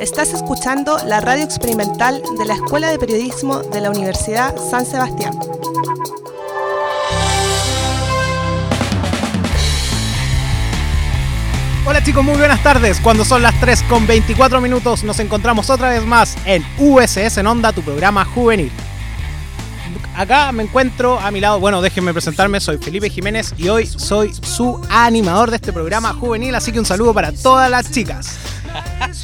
Estás escuchando la radio experimental de la Escuela de Periodismo de la Universidad San Sebastián. Hola chicos, muy buenas tardes. Cuando son las 3 con 24 minutos nos encontramos otra vez más en USS en Onda, tu programa juvenil. Acá me encuentro a mi lado, bueno, déjenme presentarme, soy Felipe Jiménez y hoy soy su animador de este programa juvenil, así que un saludo para todas las chicas.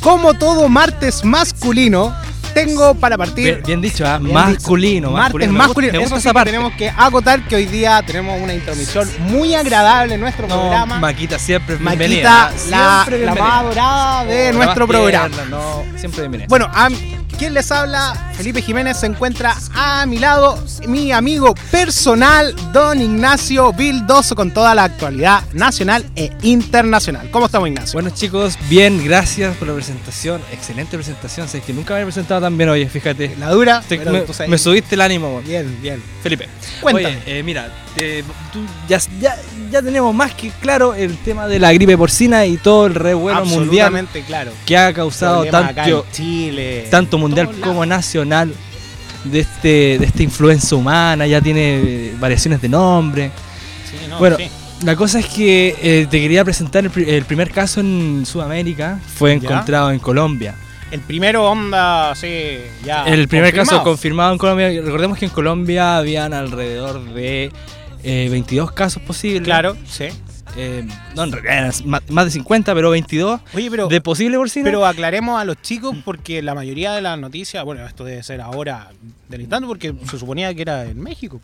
Como todo martes masculino, tengo para partir. Bien, bien dicho, ¿ah? Bien masculino, dicho. Martes masculino. Me masculino. gusta- Me Eso sí que tenemos que acotar que hoy día tenemos una intromisión muy agradable en nuestro No, programa. Maquita siempre Maquita, bienvenida. la, Siempre la más adorada de La nuestro programa. tierna, No, siempre bienvenida. Bueno, a quien les habla, Felipe Jiménez, se encuentra a mi lado mi amigo personal, don Ignacio Vildoso, con toda la actualidad nacional e internacional. ¿Cómo estamos, Ignacio? Bueno chicos, bien, gracias por la presentación. Excelente presentación. Sé que nunca me había presentado tan bien hoy, fíjate. la dura, Te- pero me, tú sabes- me subiste el ánimo. Bien, bien. Felipe. Cuéntame. Oye, eh, mira, eh, tú ya, ya, ya tenemos más que claro el tema de la gripe porcina y todo el revuelo mundial claro. que ha causado tanto, Chile. tanto mundial como nacional de este de esta influenza humana, ya tiene eh, variaciones de nombre. Sí, no, Bueno, sí. La cosa es que eh, te quería presentar el, pri- el primer caso en Sudamérica, fue Ya. encontrado en Colombia. El primero onda, sí, ya. el primer caso confirmado en Colombia, recordemos que en Colombia habían alrededor de eh, 22 casos posibles. Claro, sí. Eh, no, en realidad más de 50, pero 22 Oye, pero, de posible porcina. pero aclaremos a los chicos porque la mayoría de las noticias, bueno, esto debe ser ahora del instante porque se suponía que era en México.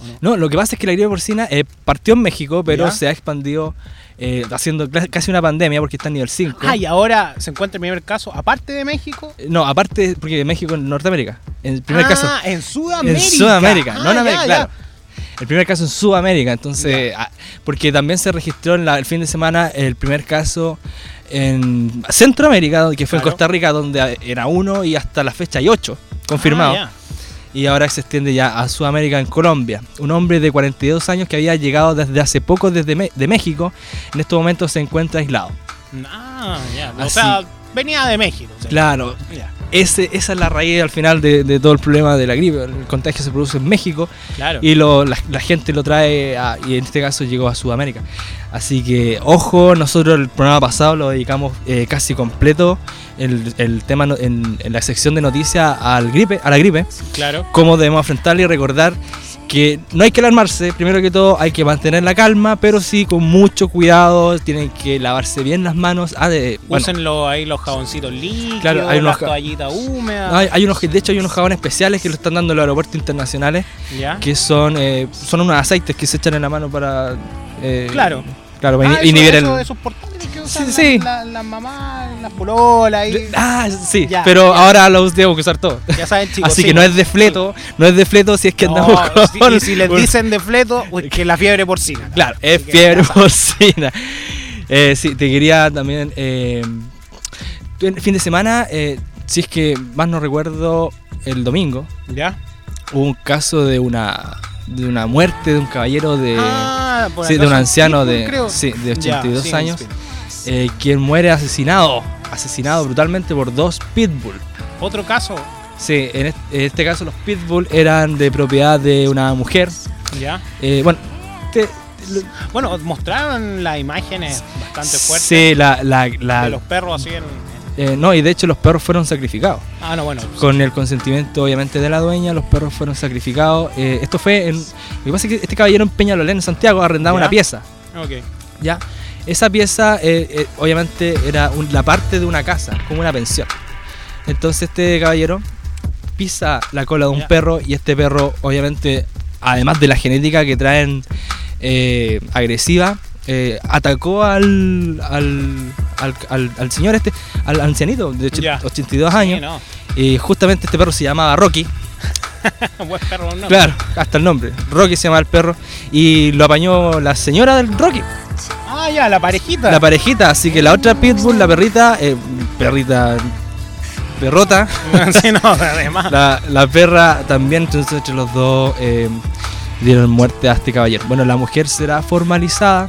¿o no? No, lo que pasa es que la gripe porcina eh, partió en México, pero Ya. se ha expandido eh, haciendo casi una pandemia porque está en nivel 5. Ah, y ahora se encuentra el primer caso, aparte de México. Eh, No, aparte, porque México en Norteamérica. En el primer ah, caso. en Sudamérica. En Sudamérica, no en Ah, América, ya, claro. ya. El primer caso en Sudamérica, entonces, ah, porque también se registró en la- el fin de semana el primer caso en Centroamérica, que fue Claro. en Costa Rica, donde era uno y hasta la fecha hay ocho confirmados. Ah, y ahora se extiende ya a Sudamérica en Colombia. Un hombre de 42 años que había llegado desde hace poco desde Me- de México, en estos momentos se encuentra aislado. Ah, ya. O Así. sea, venía de México. o sea. Claro, ese, esa es la raíz al final de, de todo el problema de la gripe. El contagio se produce en México claro. y lo- la, la gente lo trae a- y en este caso llegó a Sudamérica. Así que ojo, nosotros el programa pasado lo dedicamos eh, casi completo el, el tema en la sección de noticias al gripe, a la gripe, claro. cómo debemos afrontarla y recordar que no hay que alarmarse, primero que todo hay que mantener la calma, pero sí con mucho cuidado, tienen que lavarse bien las manos. Ah, de- bueno, Úsenlo ahí los jaboncitos líquidos, Claro, hay unos las toallitas húmedas. hay, hay unos, de hecho hay unos jabones especiales que lo están dando en los aeropuertos internacionales, ¿Ya? que son, eh, son unos aceites que se echan en la mano para... eh, Claro. Claro, Ah, ini- eso- eso- esos portátiles que usan Sí, sí. las mamás, las pololas y... Ah, sí, Ya, pero ya. ahora los tengo que usar todos. Ya saben, chicos. Así sí, que no es de fleto, no es de fleto si es que No, andamos con... y si les dicen de fleto, pues que la fiebre porcina. Claro, es fiebre porcina. Eh, sí, te quería también... Eh, fin de semana, eh, si es que más no recuerdo, el domingo, ¿Ya? hubo un caso de una de una muerte de un caballero de... Ah, sí, de un anciano de, creo. sí, de Ya, 82 sí, años, eh, quien muere asesinado, asesinado brutalmente por dos pitbull. Otro caso, Sí, en este, en este caso los pitbull eran de propiedad de una mujer. ¿ya? Eh, bueno, te- Bueno, mostraron las imágenes bastante fuertes sí, la, la, la- de los perros así en... eh, no, y de hecho los perros fueron sacrificados. Ah, no, bueno. Con el consentimiento obviamente de la dueña, los perros fueron sacrificados. Eh, esto fue en... Lo que pasa es que este caballero en Peñalolén, en Santiago, arrendaba Ya. una pieza. Ok. ¿ya? Esa pieza eh, obviamente era un- la parte de una casa, como una pensión. Entonces este caballero pisa la cola de un Ya. perro y este perro obviamente, además de la genética que traen agresiva, atacó al, al, al, al- al señor este, al ancianito de Ya. 82 Sí, años. no. Y justamente este perro se llamaba Rocky. Buen perro, no. Claro, hasta el nombre. Rocky se llama el perro. Y lo apañó la señora del Rocky. Ah, ya, la parejita. La parejita, así que la otra pitbull, la perrita, eh, perrita perrota, sí, no, además. la, la perra también, entonces entre los dos eh, dieron muerte a este caballero. Bueno, la mujer será formalizada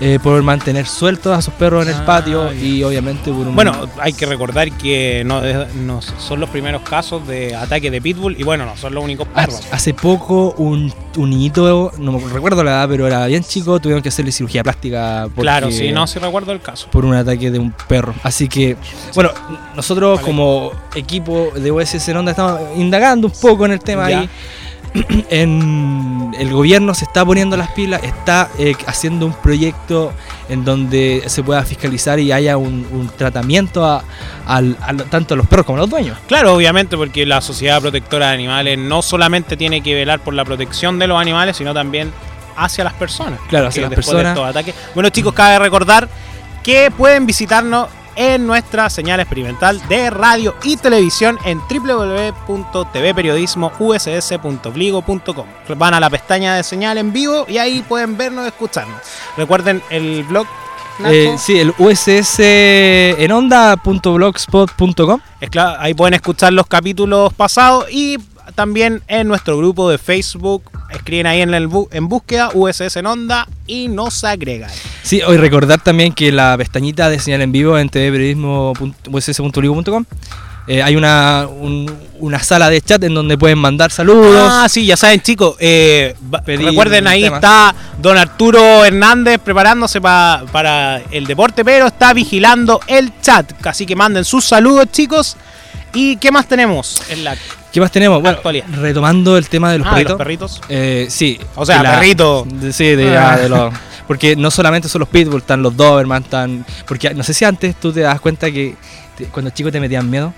eh, por mantener sueltos a sus perros en el Ah, patio y obviamente por un... Bueno, hay que recordar que no, no son los primeros casos de ataque de pitbull y bueno, no son los únicos perros. Hace, poco un, un niñito, no recuerdo la edad, pero era bien chico, tuvieron que hacerle cirugía plástica porque- Claro, sí, no, sí recuerdo el caso. por un ataque de un perro. Así que, bueno, nosotros Vale. como equipo de USS en Onda estamos indagando un poco en el tema Ya. ahí. En el gobierno se está poniendo las pilas, está eh, haciendo un proyecto en donde se pueda fiscalizar y haya un, un tratamiento a, tanto a los perros como a los dueños. Claro, obviamente, porque la Sociedad Protectora de Animales no solamente tiene que velar por la protección de los animales, sino también hacia las personas. Claro, hacia las de personas. estos ataques- Bueno, chicos, cabe recordar que pueden visitarnos en nuestra señal experimental de radio y televisión en www.tvperiodismouss.bligo.com. Van a la pestaña de señal en vivo y ahí pueden vernos y escucharnos. Recuerden el blog. Eh, sí, el USS en onda.blogspot.com. Claro, ahí pueden escuchar los capítulos pasados y también en nuestro grupo de Facebook. Escriben ahí en, el bu- en búsqueda USS en onda y nos agregan. Sí, hoy recordar también que la pestañita de señal en vivo en tvperiodismo.uss.ligo.com eh, hay una, un- una sala de chat en donde pueden mandar saludos. Ah, sí, ya saben, chicos. eh, recuerden, ahí está don Arturo Hernández preparándose pa- para el deporte, pero está vigilando el chat. Así que manden sus saludos, chicos. ¿Y qué más tenemos en la ¿Qué más tenemos? Bueno, Actualidad. retomando el tema de los Ah, de perritos. los perritos? eh, sí. O sea, que la- perrito. de- sí, de, Ah. de los. Porque no solamente son los pitbull, están los Doberman, están. Porque no sé si antes tú te das cuenta que te- cuando chico te metían miedo.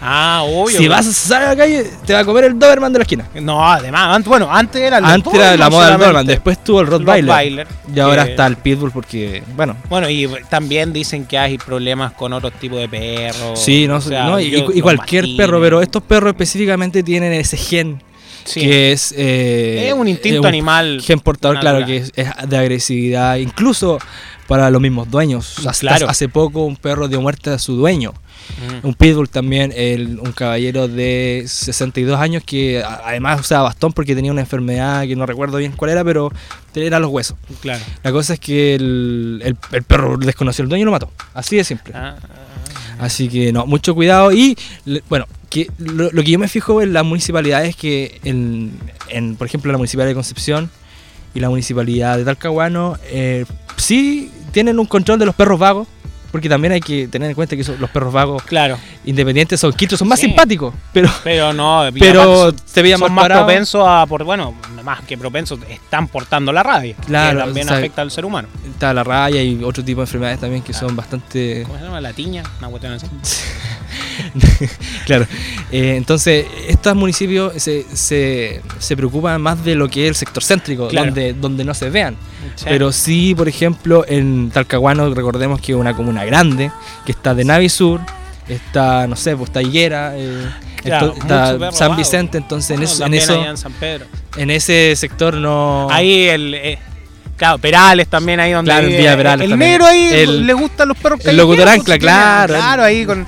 Ah, obvio. si vas a salir a la calle, te va a comer el Doberman de la esquina. No, además, antes, bueno, antes era el Antes era la moda del. Doberman, después tuvo el Rottweiler. Y ahora está el Pitbull porque, bueno, Bueno, y también dicen que hay problemas con otros tipos de perros. sí, no, o sea, no, y, cualquier perro, pero estos perros específicamente tienen ese gen Sí. que es... eh, es un instinto animal. gen portador, claro, que es, es de agresividad, incluso para los mismos dueños. Claro. hace poco un perro dio muerte a su dueño. Mm. Un pitbull también, el- un caballero de 62 años que a- además usaba bastón porque tenía una enfermedad que no recuerdo bien cuál era, pero era los huesos. Claro. La cosa es que el, el- el perro desconoció al dueño y lo mató. Así de simple. Ah, Así que no, mucho cuidado. Y bueno, que lo, lo que yo me fijo en las municipalidades es que, en, en, por ejemplo, la municipalidad de Concepción y la municipalidad de Talcahuano, eh, sí tienen un control de los perros vagos. Porque también hay que tener en cuenta que son- los perros vagos claro. independientes son quitos, son más Sí. simpáticos. Pero, Pero no, pero te veían más, parado. propensos a, por, bueno, más que propensos, están portando la rabia. Claro, Que también o sea, afecta al ser humano. Está la raya y otro tipo de enfermedades también que son bastante ¿Cómo se llama? La tiña, una cuestión así. claro. Eh, entonces, estos municipios se, se, se preocupan más de lo que es el sector céntrico, Claro. donde, donde no se vean. Sí. Pero sí, por ejemplo, en Talcahuano, recordemos que es una comuna grande, que está de Navisur, está, no sé, pues está Higuera, eh, Claro, está San. Vicente, entonces en, Bueno, eso, en, eso, San Pedro. en ese sector no... Ahí el. eh, claro, Perales también, ahí donde. Claro, en vive- Villa Perales El también. negro ahí El- le gustan los perros el locutor ancla, claro. Claro, ahí con.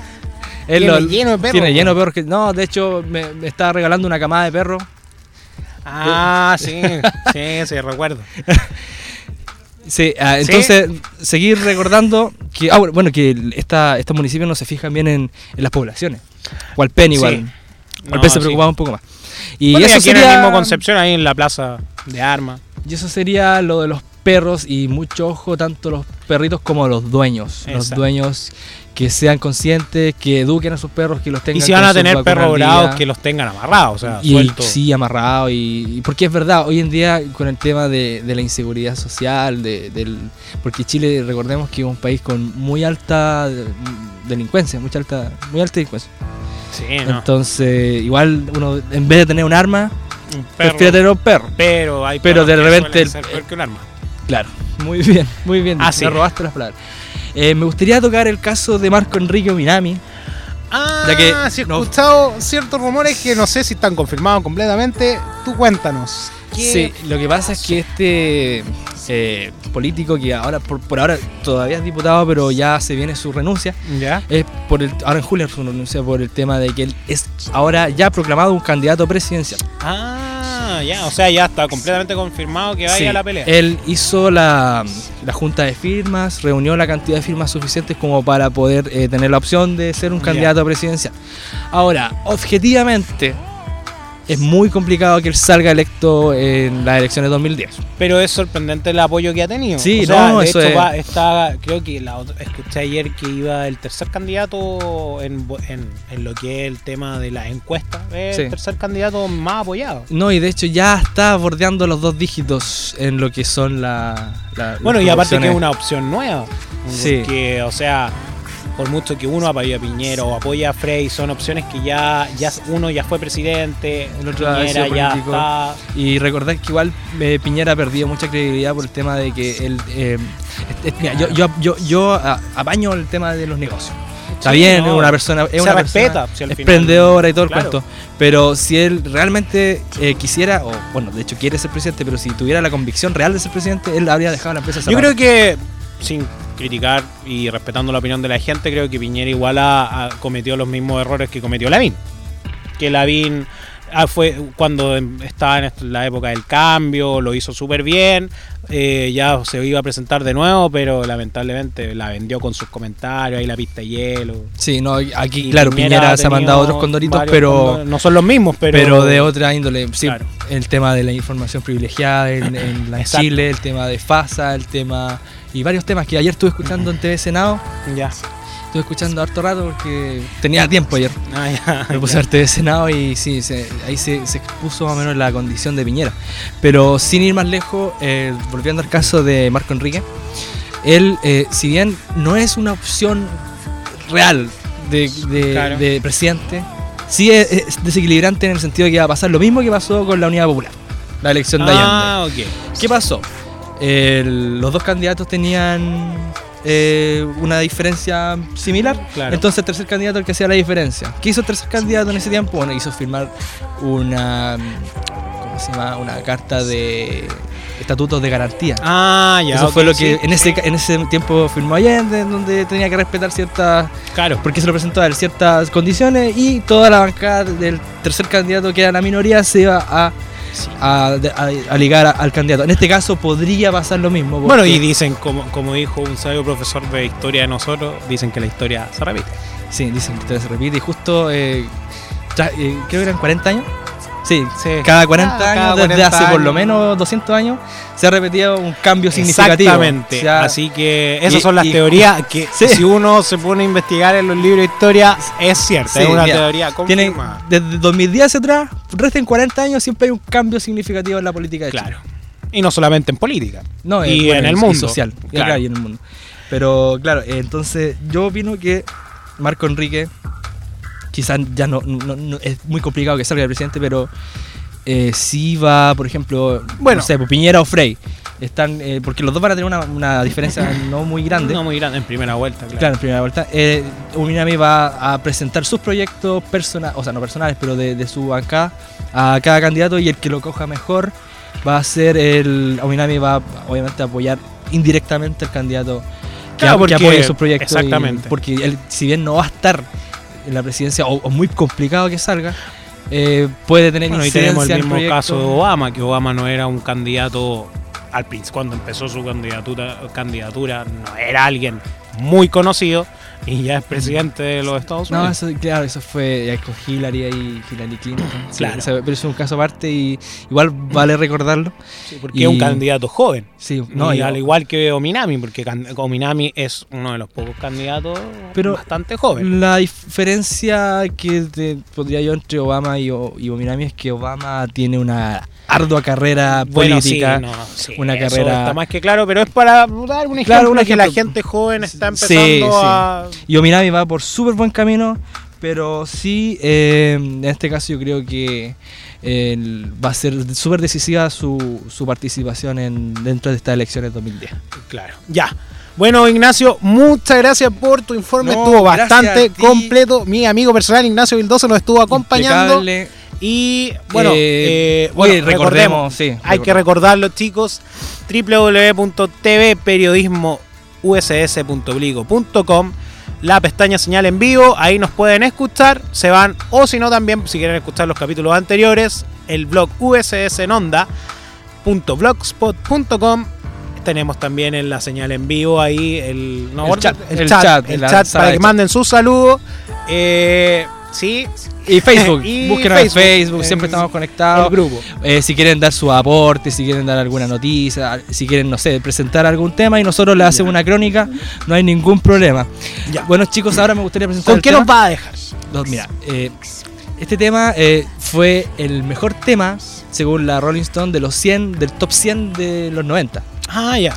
Tiene lo- lleno de perros, Tiene lleno de güey. perros. que- no, de hecho, me, me estaba regalando una camada de perros. Ah, sí, sí, sí, recuerdo. Sí, ah, Sí. entonces seguir recordando que, ah, bueno, que esta, estos municipios no se fijan bien en, en las poblaciones. Hualpén igual. No, Hualpén se sí. preocupaba un poco más. Y Bueno, y eso en sería, el mismo Concepción, ahí en la plaza de armas. y eso sería lo de los perros y mucho ojo tanto los perritos como los dueños. Los dueños que sean conscientes, que eduquen a sus perros, que los tengan Y si van a tener perros bravos, que los tengan amarrados, o sea, y sí amarrado y, y porque es verdad hoy en día con el tema de, de la inseguridad social de, del porque Chile recordemos que es un país con muy alta de- delincuencia mucha alta muy alta delincuencia Sí, no. entonces igual uno en vez de tener un arma un perro, prefiere tener un perro pero hay pero de repente el- peor que un arma. claro muy bien muy bien Ah, sí. robaste las palabras Eh, me gustaría tocar el caso de Marco Enrique Minami Ah, Ya que sí he no- escuchado ciertos rumores que no sé si están confirmados completamente. Tú cuéntanos. ¿Qué? Sí, lo que pasa es que este eh, político que ahora por, por ahora todavía es diputado, pero ya se viene su renuncia, ¿Ya? es por el ahora en julio su renuncia por el tema de que él es ahora ya proclamado un candidato presidencial. Ah, ya, o sea, ya está completamente confirmado que vaya Sí, a la pelea. Él hizo la, la junta de firmas, reunió la cantidad de firmas suficientes como para poder eh, tener la opción de ser un candidato presidencial. Ahora, objetivamente, es muy complicado que él salga electo en las elecciones de 2010. Pero es sorprendente el apoyo que ha tenido. Sí, O sea, no, de eso hecho, es- va- está, creo que la otra- escuché ayer que iba el tercer candidato en, en, en lo que es el tema de las encuestas. Es el tercer candidato más apoyado. No, y de hecho ya está bordeando los dos dígitos en lo que son la... la- Bueno, y aparte que es una opción nueva. Sí. Porque, o sea, por mucho que uno apoye a Piñera o apoye a Frey, son opciones que ya, ya uno ya fue presidente, El otro Piñera ya está. Y recordar que igual eh, Piñera ha perdido mucha credibilidad por el tema de que él... eh, es- es- mira, yo, yo, yo, yo apaño el tema de los negocios. Está Sí, bien, no, es una persona... Es se una respeta, persona si emprendedora y todo el Claro. cuento. Pero si él realmente eh, quisiera, o bueno, de hecho quiere ser presidente, pero si tuviera la convicción real de ser presidente, él habría dejado la empresa Yo creo que, sin criticar y respetando la opinión de la gente, creo que Piñera igual ha, ha cometido los mismos errores que cometió Lavín. Que Lavín ah, fue cuando em- estaba en la época del cambio, lo hizo súper bien, eh, ya se iba a presentar de nuevo, pero lamentablemente la vendió con sus comentarios, ahí la pista de hielo. Sí, no, aquí, Y claro, Piñera, se ha mandado otros condoritos, pero... No son los mismos, pero... Pero, de otra índole, sí, Claro. el tema de la información privilegiada en, en la. Chile, el tema de FASA, el tema y varios temas que ayer estuve escuchando en TV Senado, Ya. estuve escuchando harto rato porque tenía tiempo ayer. Ah, ya. Me puse a ver TV Senado y sí, se- ahí se, se expuso más o menos la condición de Piñera. Pero sin ir más lejos, eh, volviendo al caso de Marco Enrique, él, eh, si bien no es una opción real de, de- Claro. de presidente, sí es, es desequilibrante en el sentido de que va a pasar lo mismo que pasó con la Unidad Popular, la elección de Allende. Ah, ok. ¿Qué pasó? Los dos candidatos tenían eh, una diferencia similar. Claro. Entonces el tercer candidato el que hacía la diferencia. ¿Qué hizo el tercer candidato en ese tiempo? Bueno, hizo firmar una ¿cómo se llama? una carta de estatutos de garantía. Ah, ya. Eso fue lo sí. que en ese en ese tiempo firmó Allende, en donde tenía que respetar ciertas Claro. porque se lo presentó a él ciertas condiciones y toda la bancada del tercer candidato que era la minoría se iba a a, a- a ligar a- al candidato. En este caso podría pasar lo mismo. Bueno, y dicen, como, como dijo un sabio profesor de historia de nosotros, dicen que la historia se repite. Sí, dicen que la historia se repite y justo, eh, eh, creo que eran 40 años. Sí, Sí. cada 40 Cada- años, cada desde 40 hace por lo menos 200 años, se ha repetido un cambio significativo. Exactamente. O sea, Así que esas y- son las y- teorías que Sí. si uno se pone a investigar en los libros de historia, es cierta. Sí, es una mira, teoría tiene, confirmada. desde 2010 hacia atrás, resten 40 años, siempre hay un cambio significativo en la política de Chile. Claro. Y no solamente en política. No, y eh, bueno, en el y mundo. social. y Claro. acá y en el mundo. Pero claro, eh, entonces yo opino que Marco Enrique, quizás ya no, no- no- es muy complicado que salga el presidente, pero eh, sí va, por ejemplo, Bueno. no sé, pues, Piñera o Frey. Están, eh, porque los dos van a tener una, una diferencia no muy grande. No muy grande en primera vuelta, claro. Claro, en primera vuelta. Eh, Uminami va a presentar sus proyectos personales, o sea, no personales, pero de, de su bancada a cada candidato y el que lo coja mejor va a ser el. Uminami va obviamente a apoyar indirectamente al candidato que, Claro, que porque- apoye sus proyectos. y- exactamente. porque él, si bien no va a estar en la presidencia, o, o muy complicado que salga, eh, puede tener Bueno, y tenemos el mismo caso de Obama, que Obama no era un candidato al cuando empezó su candidatura, candidatura no era alguien muy conocido y ya es presidente de los Estados No, Unidos. eso, claro, eso fue con Hillary y Hillary Clinton. Sí, Claro. eso- pero es un caso aparte y igual vale recordarlo. Sí, porque y- es un candidato joven. Sí, No, no, y- al igual que Ominami, porque Ominami es uno de los pocos candidatos Pero- bastante joven. La diferencia que te podría yo entre Obama y, y Ominami es que Obama tiene una ardua carrera Bueno, sí, política. no, sí, una eso carrera- Está más que claro, pero es para dar un ejemplo Claro, un de que la ejemplo. gente joven está empezando sí. a. Y Ominami va por súper buen camino, pero sí, eh, en este caso yo creo que eh, va a ser súper decisiva su, su participación en, dentro de estas elecciones 2010. Claro, ya. Bueno, Ignacio, muchas gracias por tu informe. No, estuvo bastante completo. Mi amigo personal Ignacio Vildoso nos estuvo acompañando. Impecable. Y bueno, Eh, eh, bueno, oye, recordemos, sí, hay que recordarlo chicos, www.tvperiodismouss.bligo.com la pestaña señal en vivo, ahí nos pueden escuchar, se van, o si no también, si quieren escuchar los capítulos anteriores, el blog ussnonda.blogspot.com tenemos también en la señal en vivo ahí el, no, El chat, el el chat, chat, el la chat sala para que manden sus saludos. Eh, sí, Y Facebook, Y búsquenos en Facebook, en siempre estamos el conectados. grupo. Eh, si quieren dar su aporte, si quieren dar alguna noticia, si quieren, no sé, presentar algún tema y nosotros les hacemos una crónica, no hay ningún problema. Ya. Bueno, chicos, ahora me gustaría presentar. ¿Con qué tema. nos va a dejar? Mira, eh, este tema eh, fue el mejor tema, según la Rolling Stone, de los 100, del top 100 de los 90. Ah, ya.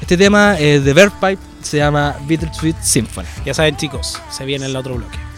Este tema de Verve Pipe se llama Bittersweet Symphony. Ya saben, chicos, se viene el otro bloque.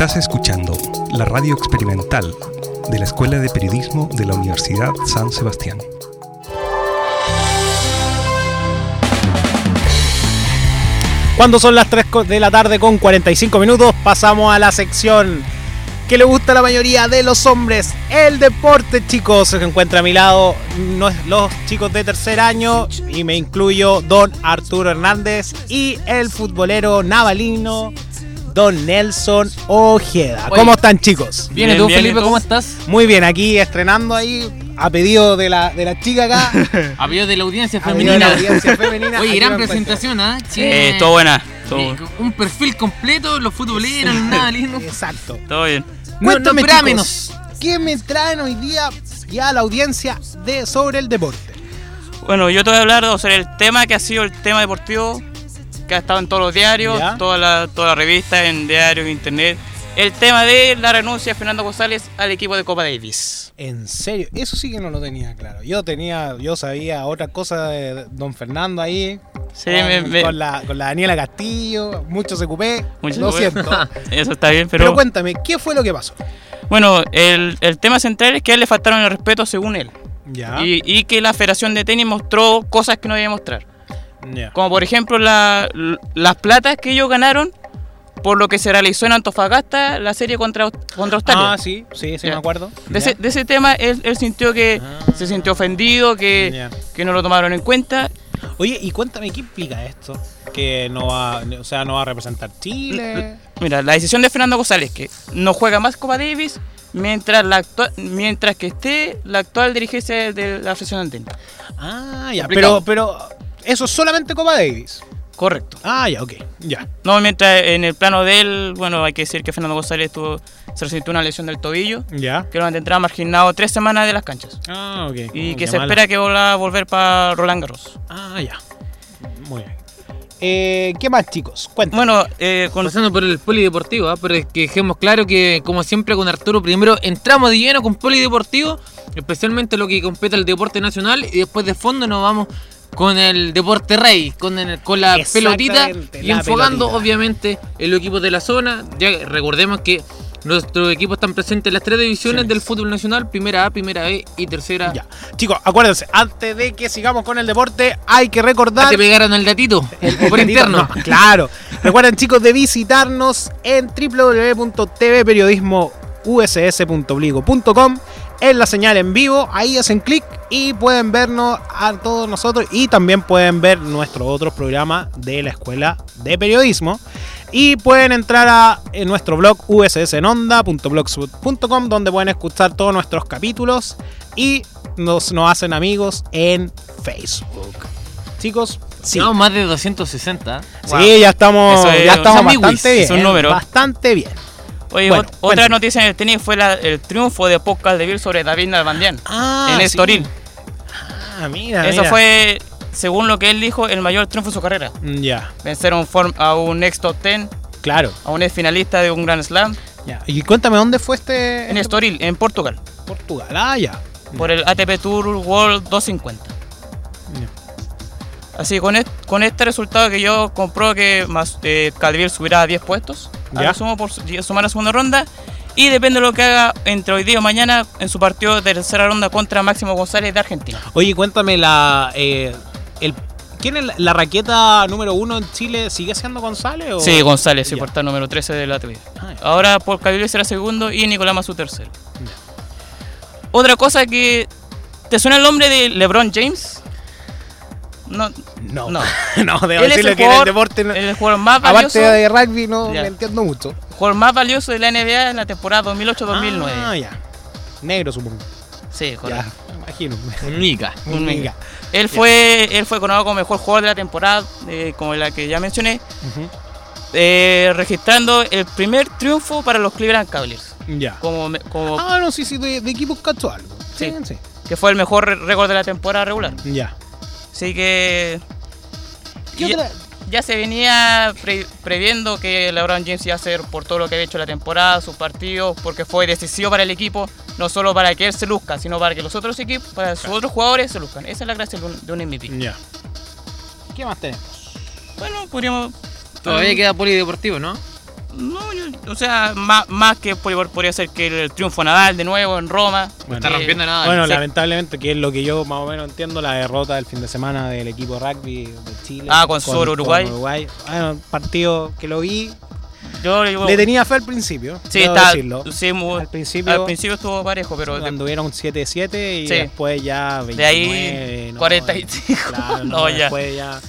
Estás escuchando la radio experimental de la Escuela de Periodismo de la Universidad San Sebastián. Cuando son las 3 co- de la tarde con 45 minutos, pasamos a la sección que le gusta a la mayoría de los hombres, el deporte, chicos. Se encuentra a mi lado los chicos de tercer año y me incluyo don Arturo Hernández y el futbolero navalino don Nelson Ojeda. Oye. ¿Cómo están, chicos? Bien, ¿y Bien, tú, bien, ¿y Felipe, cómo estás? Muy bien, aquí estrenando ahí a pedido de la, de la chica acá. A pedido de la audiencia de femenina. la audiencia femenina. Oye, gran presentación, ¿ah? Sí. Eh, todo buena. Todo, un perfil completo, los futboleros, nada lindo. Exacto. todo bien. No, no Cuéntame, chicos. ¿Qué me traen hoy día ya a la audiencia de sobre el deporte? Bueno, yo te voy a hablar sobre el tema que ha sido el tema deportivo, que ha estado en todos los diarios, Ya. todas las toda la revistas, en diarios, en internet. El tema de la renuncia de Fernando González al equipo de Copa Davis. En serio, eso sí que no lo tenía claro. Yo tenía, yo sabía otra cosa de don Fernando ahí. Sí, con, me- me- con la, con la Daniela Castillo, mucho se ocupé. Mucho lo se siento. Eso está bien, Pero, pero, cuéntame, ¿qué fue lo que pasó? bueno, el, el tema central es que a él le faltaron el respeto según él. Ya. Y, y que la Federación de Tenis mostró cosas que no debía mostrar. Como por ejemplo la- las platas que ellos ganaron por lo que se realizó en Antofagasta la serie contra, contra Australia. Ah, sí, sí, sí, me acuerdo. De ese, de ese tema él, él sintió que Ah. se sintió ofendido, que, que no lo tomaron en cuenta. Oye, y cuéntame, ¿qué implica esto? Que no va, o sea, no va a representar Chile. Mira, la decisión de Fernando González que no juega más Copa Davis mientras la actua- mientras que esté la actual dirigencia de la Federación Andina. Ah, ya. Complicado. Pero, pero eso es solamente Copa Davis. Correcto. Ah, ya, ok. Ya. No, mientras en el plano de él, bueno, hay que decir que Fernando González tuvo, se resintió una lesión del tobillo, Ya. que lo mantendrá marginado tres semanas de las canchas. Ah, ok. Y Oh, que se mala. espera que vuelva a volver para Roland Garros. Ah, ya. Muy bien. Eh, ¿Qué más, chicos? Cuéntame. Bueno, eh, con, Pasando por el polideportivo, ¿ah? pero es que dejemos claro que, como siempre con Arturo, primero entramos de lleno con polideportivo, especialmente lo que compete al deporte nacional, y después de fondo nos vamos con el deporte rey, con, el- con la pelotita y la enfocando pelotita. obviamente en los equipos de la zona. Ya recordemos que nuestros equipos están presentes en las tres divisiones Sí. del fútbol nacional, primera A, primera B y tercera. Ya. Chicos, acuérdense, antes de que sigamos con el deporte, hay que recordar. Te pegaron el datito el por datito, interno. no, claro. Recuerden, chicos, de visitarnos en www.tvperiodismouss.bligo.com en la señal en vivo. Ahí hacen clic y pueden vernos a todos nosotros y también pueden ver nuestros otros programas de la Escuela de Periodismo. Y pueden entrar a en nuestro blog ussnonda.blogspot.com donde pueden escuchar todos nuestros capítulos y nos, nos hacen amigos en Facebook. Chicos, sí. Más de 260. Sí, ya estamos, es- ya estamos bastante bien. Bastante bien. Oye, Bueno, otra cuéntame. noticia en el tenis fue la- el triunfo de Pau Caldeville sobre David Nalbandian Ah, en sí. Estoril. Ah, mira, Eso mira. fue, según lo que él dijo, el mayor triunfo de su carrera. Mm, Ya, Vencer a un, form- a un ex top 10, claro. a un ex finalista de un Grand Slam Ya. Y cuéntame, ¿dónde fue este? en Estoril, en Portugal, Portugal. Ah, ya. por el ATP Tour World 250. Así con, est- con este resultado que yo compro que más eh, subirá a 10 puestos, Ya. sumo por su- sumar a segunda ronda. Y depende de lo que haga entre hoy día o mañana en su partido de tercera ronda contra Máximo González de Argentina. Oye, cuéntame la. eh, el, ¿Quién es la, la raqueta número uno en Chile? ¿Sigue siendo González? O? Sí, González, sí, por estar número 13 de la ATP. Ah. Ahora por Caldeville será segundo y Nicolás Mazú tercero. Otra cosa que. ¿Te suena el nombre de LeBron James? No, No, no. no, debo Él es el decirle que en el deporte. no- el jugador más valioso, aparte de rugby, no Ya. me entiendo mucho. jugador más valioso de la NBA en la temporada 2008-2009. Ah, ya. Negro, supongo. Sí, Ya, correcto. imagino. Mica. Un mega. Él fue, él fue conocido como mejor jugador de la temporada, eh, como la que ya mencioné, eh, registrando el primer triunfo para los Cleveland Cavaliers, Ya. como, Ah, no, sí, sí, de, de equipos cacho algo. Sí, Sí. sí. que fue el mejor récord de la temporada regular. Ya. Así que ¿Qué ya, otra? ya se venía pre- previendo que LeBron James iba a hacer por todo lo que había hecho la temporada, sus partidos, porque fue decisivo para el equipo, no solo para que él se luzca, sino para que los otros equipos, para sus otros jugadores se luzcan. Esa es la gracia de un, de un MVP. Ya. ¿Qué más tenemos? Bueno, podríamos Todavía queda polideportivo, ¿no? No, yo- o sea, más, más que podría ser que el triunfo Nadal de nuevo en Roma. Bueno, Está rompiendo nada. Bueno, sí. lamentablemente, que es lo que yo más o menos entiendo, la derrota del fin de semana del equipo rugby de Chile. Ah, con sobre Uruguay. Bueno, partido que lo vi, Yo, yo- le tenía fe al principio, sí, está, decirlo. sí, muy- Al principio, al principio estuvo parejo, pero de- anduvieron 7-7 y Sí. después ya 29, de ahí no, 45. claro, no, no, ya. después ya.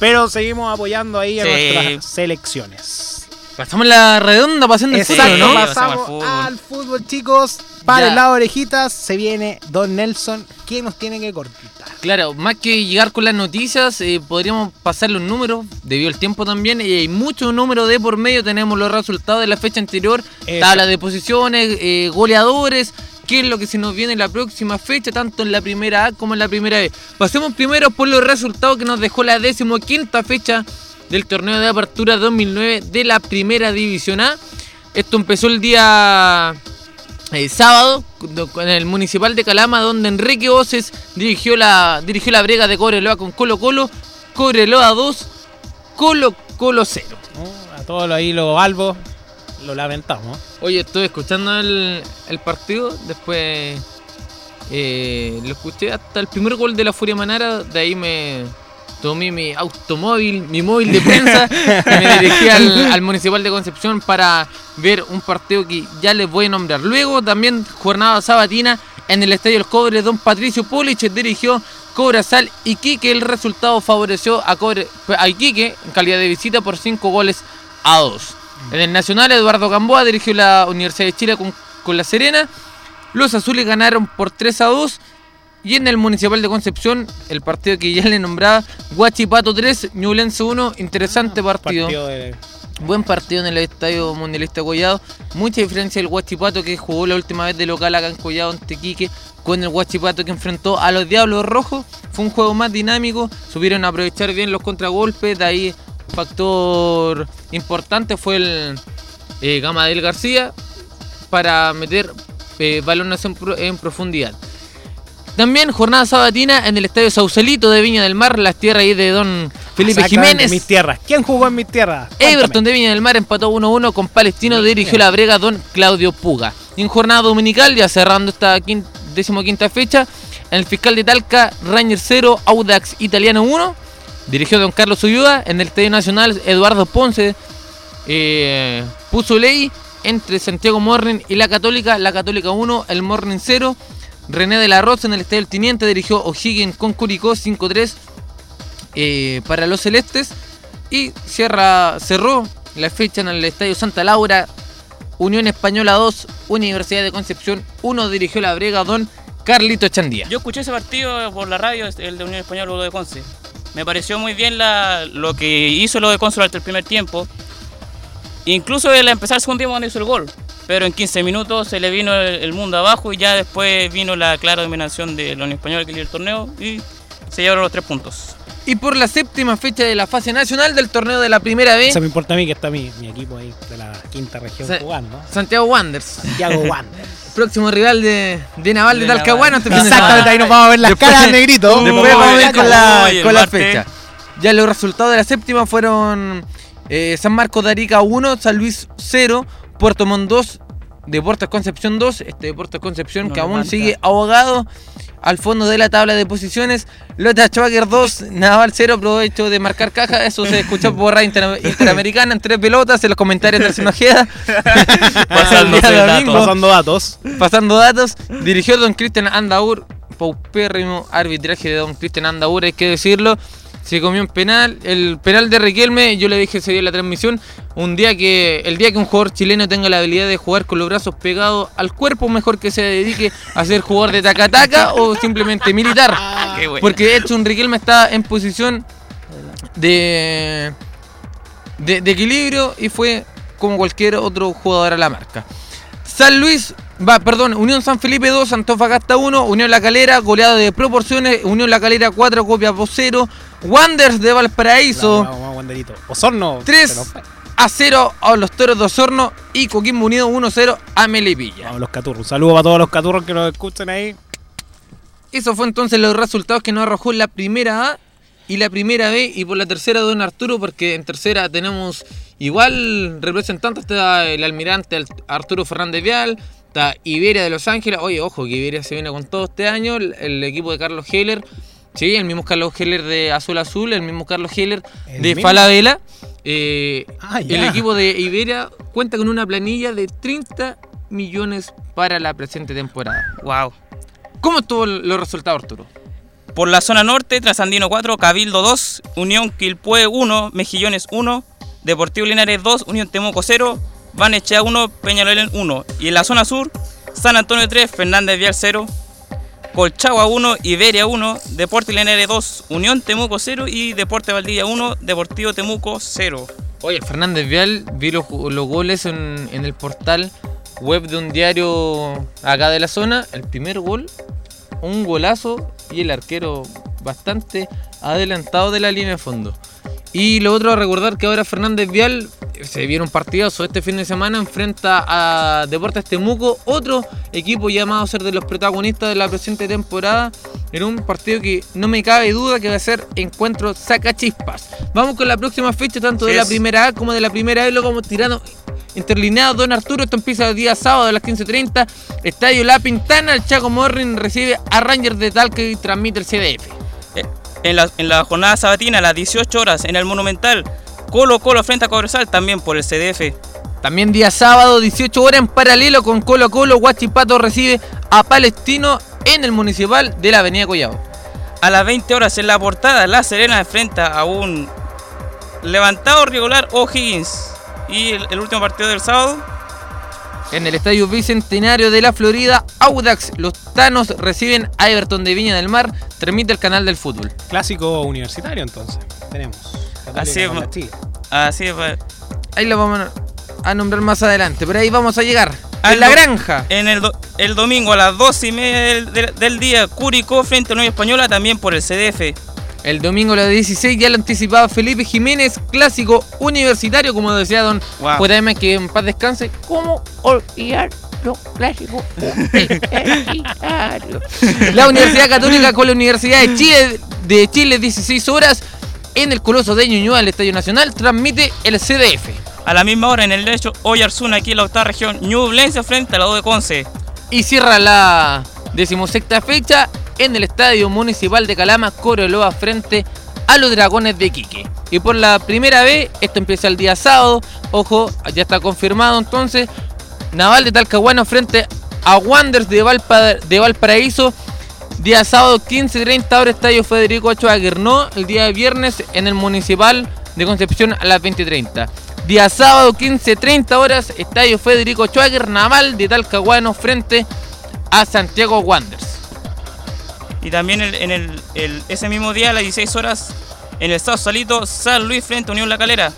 Pero seguimos apoyando ahí a nuestras selecciones. Pasamos la redonda pasando el Exacto, fútbol, ¿no? pasamos al fútbol. al fútbol, chicos. Para Ya. el lado de orejitas se viene Don Nelson. ¿Quién nos tiene que cortar? Claro, más que llegar con las noticias, eh, podríamos pasar los números, debido al tiempo también, y hay muchos números de por medio, tenemos los resultados de la fecha anterior, Eso. tabla de posiciones, eh, goleadores, qué es lo que se nos viene en la próxima fecha, tanto en la primera A como en la primera B. Pasemos primero por los resultados que nos dejó la decimoquinta fecha del torneo de apertura 2009 de la primera división A. Esto empezó el día eh, sábado do- con el municipal de Calama donde Enrique Oces dirigió la dirigió la brega de Cobreloa con Colo Colo Cobreloa 2 Colo Colo 0 ¿no? A todos los ahí los albos lo lamentamos. oye estuve escuchando el, el partido después eh, lo escuché hasta el primer gol de la Furia Manara de ahí me tomé mi automóvil mi móvil de prensa y me dirigí al, al municipal de Concepción para ver un partido que ya les voy a nombrar luego también jornada sabatina en el Estadio El Cobre, don Patricio Pulich dirigió Cobresal Iquique. El resultado favoreció a, Cobre, a Iquique en calidad de visita por 5 goles a 2. En el Nacional, Eduardo Gamboa dirigió la Universidad de Chile con, con La Serena. Los azules ganaron por 3 a 2. Y en el Municipal de Concepción, el partido que ya le nombraba, Guachipato 3, Ñublense 1. Interesante partido. Partido de- Buen partido en el Estadio Mundialista Collado. Mucha diferencia del Guachipato que jugó la última vez de local acá en Collado en Tequique con el Guachipato que enfrentó a los Diablos Rojos. Fue un juego más dinámico. Supieron aprovechar bien los contragolpes. De ahí factor importante fue el eh, Gamadel García para meter eh, balones en, pro- en profundidad. También jornada sabatina en el Estadio Sausalito de Viña del Mar, las tierras ahí de don Felipe Jiménez. Mis tierras. ¿Quién jugó en mis tierras? Cuéntame. Everton de Viña del Mar empató 1-1 con Palestino, dirigió la brega don Claudio Puga. En jornada dominical, ya cerrando esta quin- decimoquinta fecha, en el fiscal de Talca, Ranger 0, Audax Italiano 1, dirigió don Carlos Uyuda. En el Estadio Nacional, Eduardo Ponce eh, puso ley entre Santiago Morning y la Católica, la Católica 1, el Morning 0. René de la Rosa en el Estadio del Tiniente dirigió O'Higgins con Curicó 5-3 eh, para los celestes. Y cierra, cerró la fecha en el Estadio Santa Laura. Unión Española 2, Universidad de Concepción 1, dirigió la brega don Carlito Chandía. Yo escuché ese partido por la radio, el de Unión Española, lo de Conce. Me pareció muy bien lo que hizo lo de Conce durante el primer tiempo. Incluso al empezar el segundo tiempo cuando hizo el gol. Pero en 15 minutos se le vino el, el mundo abajo y ya después vino la clara dominación de la Unión Española que lideró el torneo y se llevaron los tres puntos. Y por la séptima fecha de la fase nacional del torneo de la primera B, Eso me importa a mí que está mi, mi equipo ahí de la quinta región Sí. jugando. Santiago Wanderers, Santiago Wander. próximo rival de, de Naval de, De Talcahuano. este de Exactamente, ahí nos vamos a ver las Después- caras, negrito. Después vamos a ver con la, con fecha. Ya los resultados de la séptima fueron eh, San Marcos de Arica 1, San Luis 0, Puerto Montt 2, Deportes Concepción 2, este Deportes Concepción No que aún sigue ahogado al fondo de la tabla de posiciones. Lota Schwager 2, Naval 0, aprovecho de marcar caja. Eso se escuchó por Radio Inter- Interamericana en tres pelotas en los comentarios día datos. domingo. Pasando datos. Pasando datos, dirigió don Cristian Andaur, paupérrimo arbitraje de don Cristian Andaur, hay que decirlo. Se comió un penal, el penal de Riquelme, yo le dije ese día en la transmisión, un día que el día que un jugador chileno tenga la habilidad de jugar con los brazos pegados al cuerpo, mejor que se dedique a ser jugador de taca-taca o simplemente militar. qué bueno. Porque de hecho un Riquelme está en posición de, de, de equilibrio y fue como cualquier otro jugador a la marca. San Luis, va, perdón, Unión San Felipe 2, Antofagasta 1, Unión La Calera, goleado de proporciones, Unión La Calera 4, Copiapó 0, Wanders de Valparaíso Vamos, vamos, Wanderito. Osorno. 3 se nos fue. a 0 a los Toros de Osorno y Coquimbo Unido 1-0 a Melipilla. Vamos, los caturros. Un saludo para todos los caturros que nos escuchan ahí. Eso fue entonces los resultados que nos arrojó la primera A. y la primera B. Y por la tercera, don Arturo, porque en tercera tenemos igual representantes. Está el almirante Al- Arturo Fernández Vial. Está Iberia de Los Ángeles. Oye, ojo, que Iberia se viene con todo este año. El, el equipo de Carlos Heller. Sí, el mismo Carlos Heller de Azul Azul. El mismo Carlos Heller ¿El de mismo? Falabella. Eh, Ah, el equipo de Iberia cuenta con una planilla de 30 millones para la presente temporada. Wow. ¿Cómo estuvo los resultados, Arturo? Por la zona norte, Trasandino 4, Cabildo 2, Unión Quilpue 1, Mejillones 1, Deportivo Linares 2, Unión Temuco 0, Banechea 1, Peñalolén 1. Y en la zona sur, San Antonio 3, Fernández Vial 0, Colchagua 1, Iberia 1, Deporte Linares 2, Unión Temuco 0 y Deporte Valdivia 1, Deportivo Temuco 0. Oye, Fernández Vial vi los, los goles en, en el portal web de un diario acá de la zona. El primer gol, un golazo y el arquero bastante adelantado de la línea de fondo. Y lo otro a recordar que ahora Fernández Vial eh, se viene un partidazo este fin de semana, enfrenta a Deportes Temuco, otro equipo llamado a ser de los protagonistas de la presente temporada, en un partido que no me cabe duda que va a ser encuentro sacachispas. Vamos con la próxima fecha, tanto de la primera A como de la primera B, lo vamos tirando interlineado. Don Arturo, esto empieza el día sábado a las 15.30, Estadio La Pintana, el Chaco Morrin recibe a Rangers de Talca y transmite el CDF. Eh, En la, en la jornada sabatina, a las 18 horas, en el Monumental, Colo Colo frente a Cobresal, también por el CDF. También día sábado, 18 horas en paralelo con Colo Colo, Guachipato recibe a Palestino en el municipal de la Avenida Collao. A las 20 horas en la portada, La Serena enfrenta a un levantado regular O'Higgins. Y el, el último partido del sábado, En el Estadio Bicentenario de la Florida, Audax, los Tanos reciben a Everton de Viña del Mar, transmite el canal del fútbol. Clásico universitario entonces. Tenemos. Así es, así es, Ahí lo vamos a- nombrar más adelante, pero ahí vamos a llegar. En la granja. en el, do- el domingo a las 12 y media del, del- del día, Curicó frente a Nueva Española, también por el CDF. El domingo a las 16 ya lo anticipaba Felipe Jiménez, clásico universitario, como decía don Wow. JM, que en paz descanse. ¿Cómo olvidar los clásicos? La Universidad Católica con la Universidad de Chile, de Chile 16 horas, en el Coloso de Ñuñoa, el Estadio Nacional, transmite el CDF. A la misma hora en el lecho Oyarzuna, aquí en la octava región, Ñublense frente a la U de Conce. Y cierra la decimosexta fecha en el Estadio Municipal de Calama, Coreloa frente a los Dragones de Quique. Y por la primera vez, esto empieza el día sábado, ojo, ya está confirmado entonces, Naval de Talcahuano frente a Wanderers de, de Valparaíso, día sábado 15.30 horas, Estadio Federico Ochoa Guernó, el día viernes en el Municipal de Concepción a las 20.30. Día sábado 15.30 horas, Estadio Federico Ochoa Naval de Talcahuano frente a Santiago Wanderers. Y también el- en el, el- ese mismo día, a las 16 horas, en el Estado Salito, San Luis frente a Unión La Calera.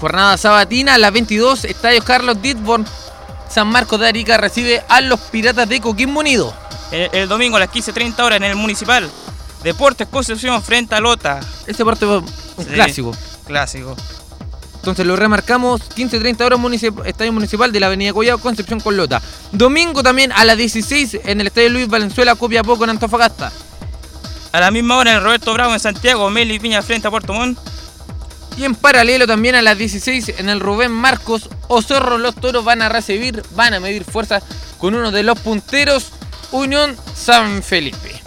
Jornada sabatina a las 22, Estadio Carlos Ditborn. San Marcos de Arica recibe a los Piratas de Coquimbo Unido. El, el domingo a las 15.30 horas en el Municipal. Deportes Concepción frente a Lota. Ese partido es Sí. clásico. Clásico. Entonces lo remarcamos, 15.30 horas, municip- Estadio Municipal de la Avenida Collao, Concepción con Lota. Domingo también a las 16 en el Estadio Luis Valenzuela, Copiapó con Antofagasta. A la misma hora en Roberto Bravo en Santiago, Meli Piña frente a Puerto Montt. Y en paralelo también a las 16 en el Rubén Marcos, Osorro, los toros van a recibir, van a medir fuerzas con uno de los punteros, Unión San Felipe.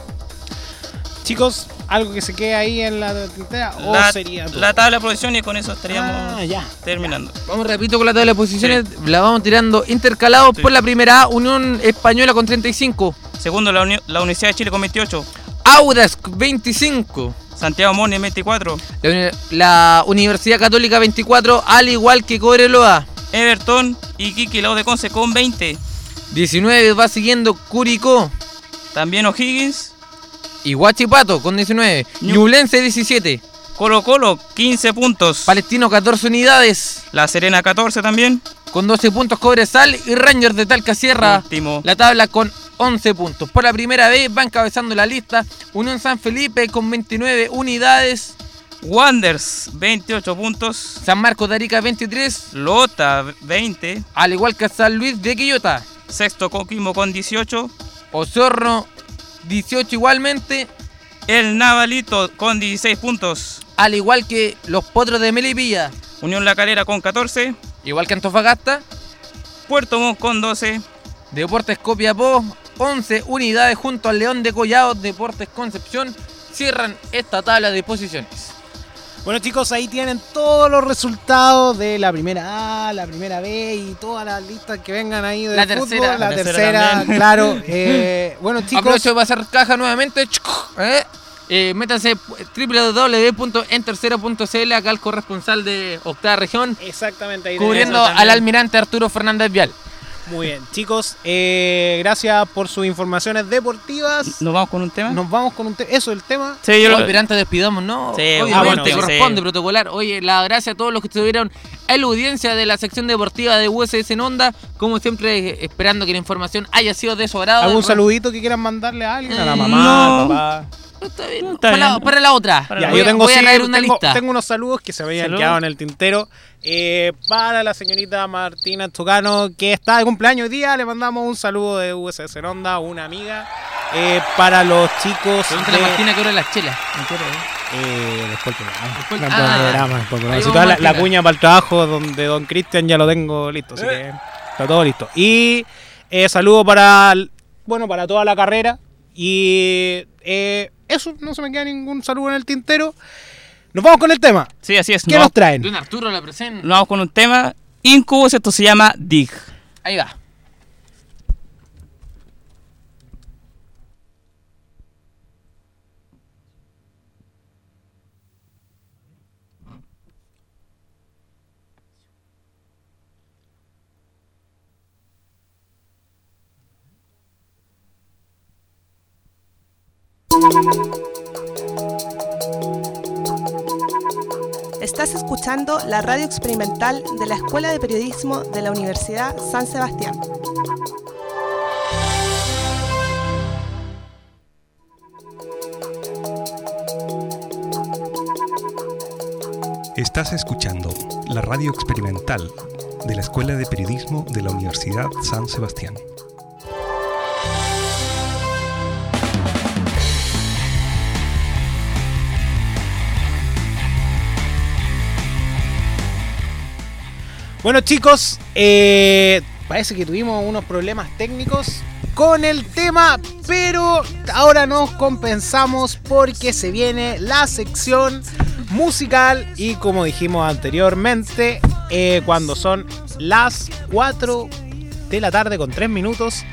Chicos, algo que se quede ahí en la tintera o la, sería todo? la tabla de posición y con eso estaríamos Ah, ya. terminando. Vamos repito con la tabla de posiciones, la vamos tirando intercalados Sí. por la primera A, Unión Española con 35, Segundo, la, Uni- la Universidad de Chile con 28. Audas 25, Santiago Moni 24. la, uni- la Universidad Católica 24, al igual que Cobreloa. Everton y Kiki Lau de Conce con 20. 19 va siguiendo Curicó También O'Higgins. Y Huachipato con 19, Ñu- Ñublense 17, Colo Colo 15 puntos. Palestino 14 unidades. La Serena 14 también. Con 12 puntos Cobresal y Rangers de Talca Sierra. Último. La tabla con 11 puntos. Por la primera vez va encabezando la lista Unión San Felipe con 29 unidades. Wanders 28 puntos. San Marcos de Arica 23. Lota 20. Al igual que San Luis de Quillota. Sexto Coquimbo con 18. Osorno 18 igualmente. El Navalito con 16 puntos. Al igual que los potros de Melipilla. Unión La Calera con 14. Igual que Antofagasta. Puerto Montt con 12. Deportes Copiapó, 11 unidades junto al León de Collado, Deportes Concepción, cierran esta tabla de posiciones. Bueno chicos, ahí tienen todos los resultados de la primera A, la primera B y todas las listas que vengan ahí de La fútbol, tercera. la, La tercera claro. Eh, bueno chicos, Aprovecho para hacer caja nuevamente. ¿eh? Eh, métanse www.entercera.cl, acá el corresponsal de Octava Región, exactamente ahí cubriendo al almirante Arturo Fernández Vial. Muy bien, chicos, eh, gracias por sus informaciones deportivas. Nos vamos con un tema. Nos vamos con un tema. Eso, el tema. Sí, yo lo- pero antes despidamos, ¿no? Sí, Obviamente, ah, bueno, corresponde sí. protocolar. Oye, la gracias a todos los que estuvieron en la audiencia de la sección deportiva de USS en Onda. Como siempre, eh, esperando que la información haya sido de su agrado. ¿Algún saludito que quieran mandarle a alguien? A la mamá, no. al papá. Está bien. Está para, La, bien. para la otra. Para Ya, la voy, yo a- tengo, voy a sí, traer una tengo, lista. tengo unos saludos que se me habían Salud. quedado en el tintero. Eh, para la señorita Martina Tucano, que está de cumpleaños hoy día, le mandamos un saludo de USS Onda, una amiga. Eh, para los chicos Pregúntale a de- Martina que hora las chelas. Eh, después del programa. Después- ah, programa, programa. Si toda la, cuña para el trabajo donde don Cristian ya lo tengo listo, así que está todo listo. Y eh, saludo para, bueno, para toda la carrera. Y eh, eso, no se me queda ningún saludo en el tintero. Nos vamos con el tema. Sí, así es. ¿Qué Nos nos traen? Don Arturo la presenta. nos vamos con un tema. Incubus, esto se llama Dig. Ahí va. Estás escuchando la radio experimental de la Escuela de Periodismo de la Universidad San Sebastián. Estás escuchando la radio experimental de la Escuela de Periodismo de la Universidad San Sebastián. Bueno chicos, eh, parece que tuvimos unos problemas técnicos con el tema, pero ahora nos compensamos porque se viene la sección musical y como dijimos anteriormente, eh, cuando son las 4 de la tarde con 3 minutos,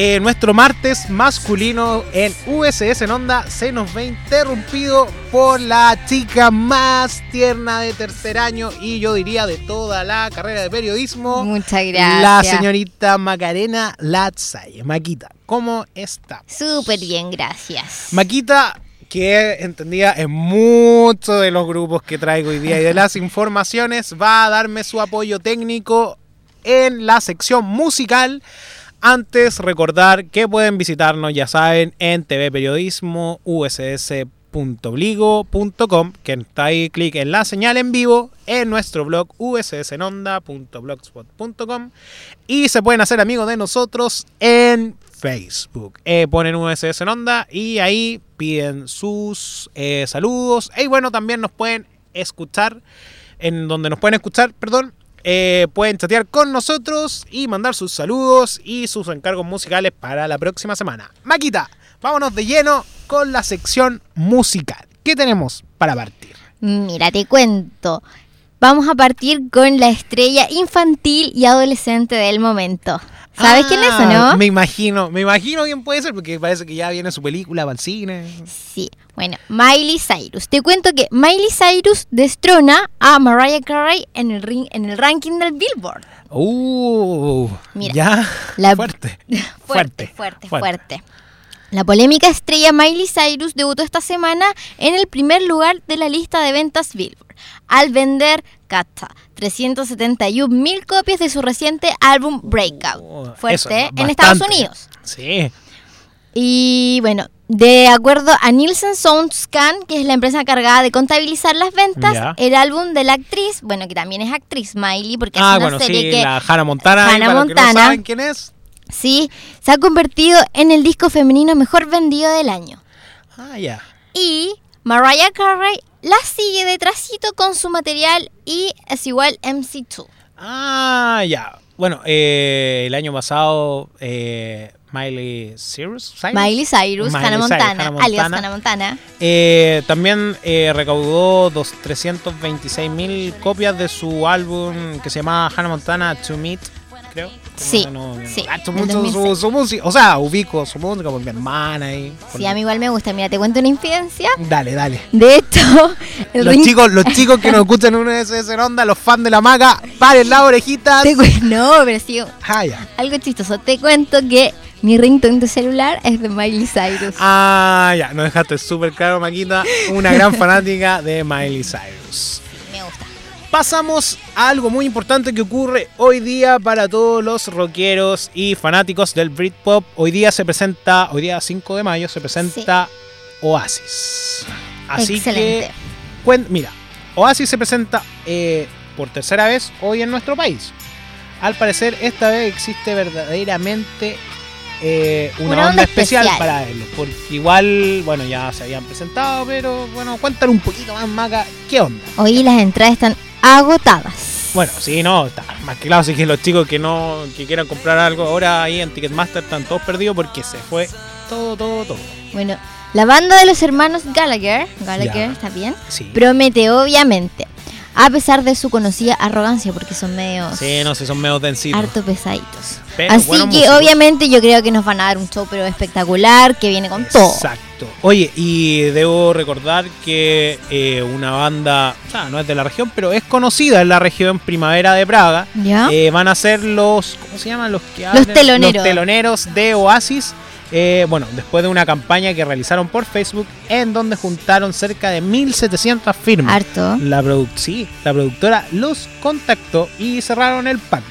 eh, nuestro martes masculino en USS en Onda se nos ve interrumpido por la chica más tierna de tercer año y yo diría de toda la carrera de periodismo, Muchas gracias. la señorita Macarena Latzay. Maquita, ¿cómo está? Súper bien, gracias. Maquita, que entendía en muchos de los grupos que traigo hoy día y de las informaciones, va a darme su apoyo técnico en la sección musical. Antes, recordar que pueden visitarnos, ya saben, en TV Periodismo, que está ahí, clic en la señal en vivo, en nuestro blog ussnonda.blogspot.com y se pueden hacer amigos de nosotros en Facebook. Eh, ponen USS en onda y ahí piden sus eh, saludos. Y bueno, también nos pueden escuchar, en donde nos pueden escuchar, perdón, eh, pueden chatear con nosotros y mandar sus saludos y sus encargos musicales para la próxima semana. Maquita, vámonos de lleno con la sección musical. ¿Qué tenemos para partir? Mira, te cuento. Vamos a partir con la estrella infantil y adolescente del momento. ¿Sabes quién es o Ah, no? Me imagino, me imagino quién puede ser, porque parece que ya viene su película para el cine. Sí, bueno, Miley Cyrus. Te cuento que Miley Cyrus destrona a Mariah Carey en el, ring, en el ranking del Billboard. Uh, Mira, ya. la- fuerte. Fuerte, fuerte, fuerte. La polémica estrella Miley Cyrus debutó esta semana en el primer lugar de la lista de ventas Billboard, al vender Cata 371 mil copias de su reciente álbum Breakout. Oh, eso Fuerte es en. Estados Unidos. Sí. Y bueno, de acuerdo a Nielsen SoundScan, que es la empresa encargada de contabilizar las ventas, el álbum de la actriz, bueno, que también es actriz, Miley, porque Ah, es una bueno, serie sí, que la Hannah Montana. Hannah para los que no Montana. saben quién es. sí, se ha convertido en el disco femenino mejor vendido del año. Ah, ya. Y Mariah Carey la sigue detrásito con su material y es igual MC2. Ah, ya. Bueno, eh, el año pasado eh, Miley Cyrus, Cyrus? Miley Cyrus, Miley Hannah Cyrus, Montana, alias Montana. Hannah Montana. Eh, también eh, recaudó dos, 326 mil copias de su álbum que se llama Hannah Montana To Meet, creo. Sí, No, no, no, sí, cacho del mucho su, 2006. su música. O sea, ubico su música por mi hermana y. Sí, a mí igual me gusta. Mira, te cuento una infidencia. Dale, dale. De hecho, el Los ring- chicos, los chicos que nos escuchan en una SS en onda, los fans de la maga, paren las orejitas. te cu- No, pero sí, Ah, ya. algo chistoso. Te cuento que mi ringtone de celular es de Miley Cyrus. Ah, ya, nos dejaste súper claro, Maquita, una gran fanática de Miley Cyrus. Pasamos a algo muy importante que ocurre hoy día para todos los rockeros y fanáticos del Britpop. Hoy día se presenta, hoy día 5 de mayo, se presenta Oasis. Así Excelente. que, mira, Oasis se presenta eh, por tercera vez hoy en nuestro país. Al parecer, esta vez existe verdaderamente eh, una, Una onda, onda especial, especial. para verlos. Porque igual, bueno, ya se habían presentado, pero bueno, cuéntale un poquito más, Maca, ¿qué onda? Hoy las entradas están agotadas. Bueno, sí, no, está más que claro, así que los chicos que no que quieran comprar algo ahora ahí en Ticketmaster están todos perdidos porque se fue todo, todo, todo. Bueno, la banda de los hermanos Gallagher, Gallagher, Ya. ¿está bien? Sí. Promete, obviamente, a pesar de su conocida arrogancia, porque son medios Sí, no sé, son medio densitos. harto pesaditos. Pero Así que músicos. obviamente yo creo que nos van a dar un show pero espectacular, que viene con todo. Exacto. Oye, y debo recordar que eh, una banda, o sea, no es de la región, pero es conocida en la región Primavera de Praga. ¿Ya? Eh, van a ser los, ¿cómo se llaman? Los que Los teloneros. Los teloneros de Oasis. Eh, bueno, después de una campaña que realizaron por Facebook en donde juntaron cerca de 1700 firmas. Harto. La, sí, la productora los contactó y cerraron el pacto.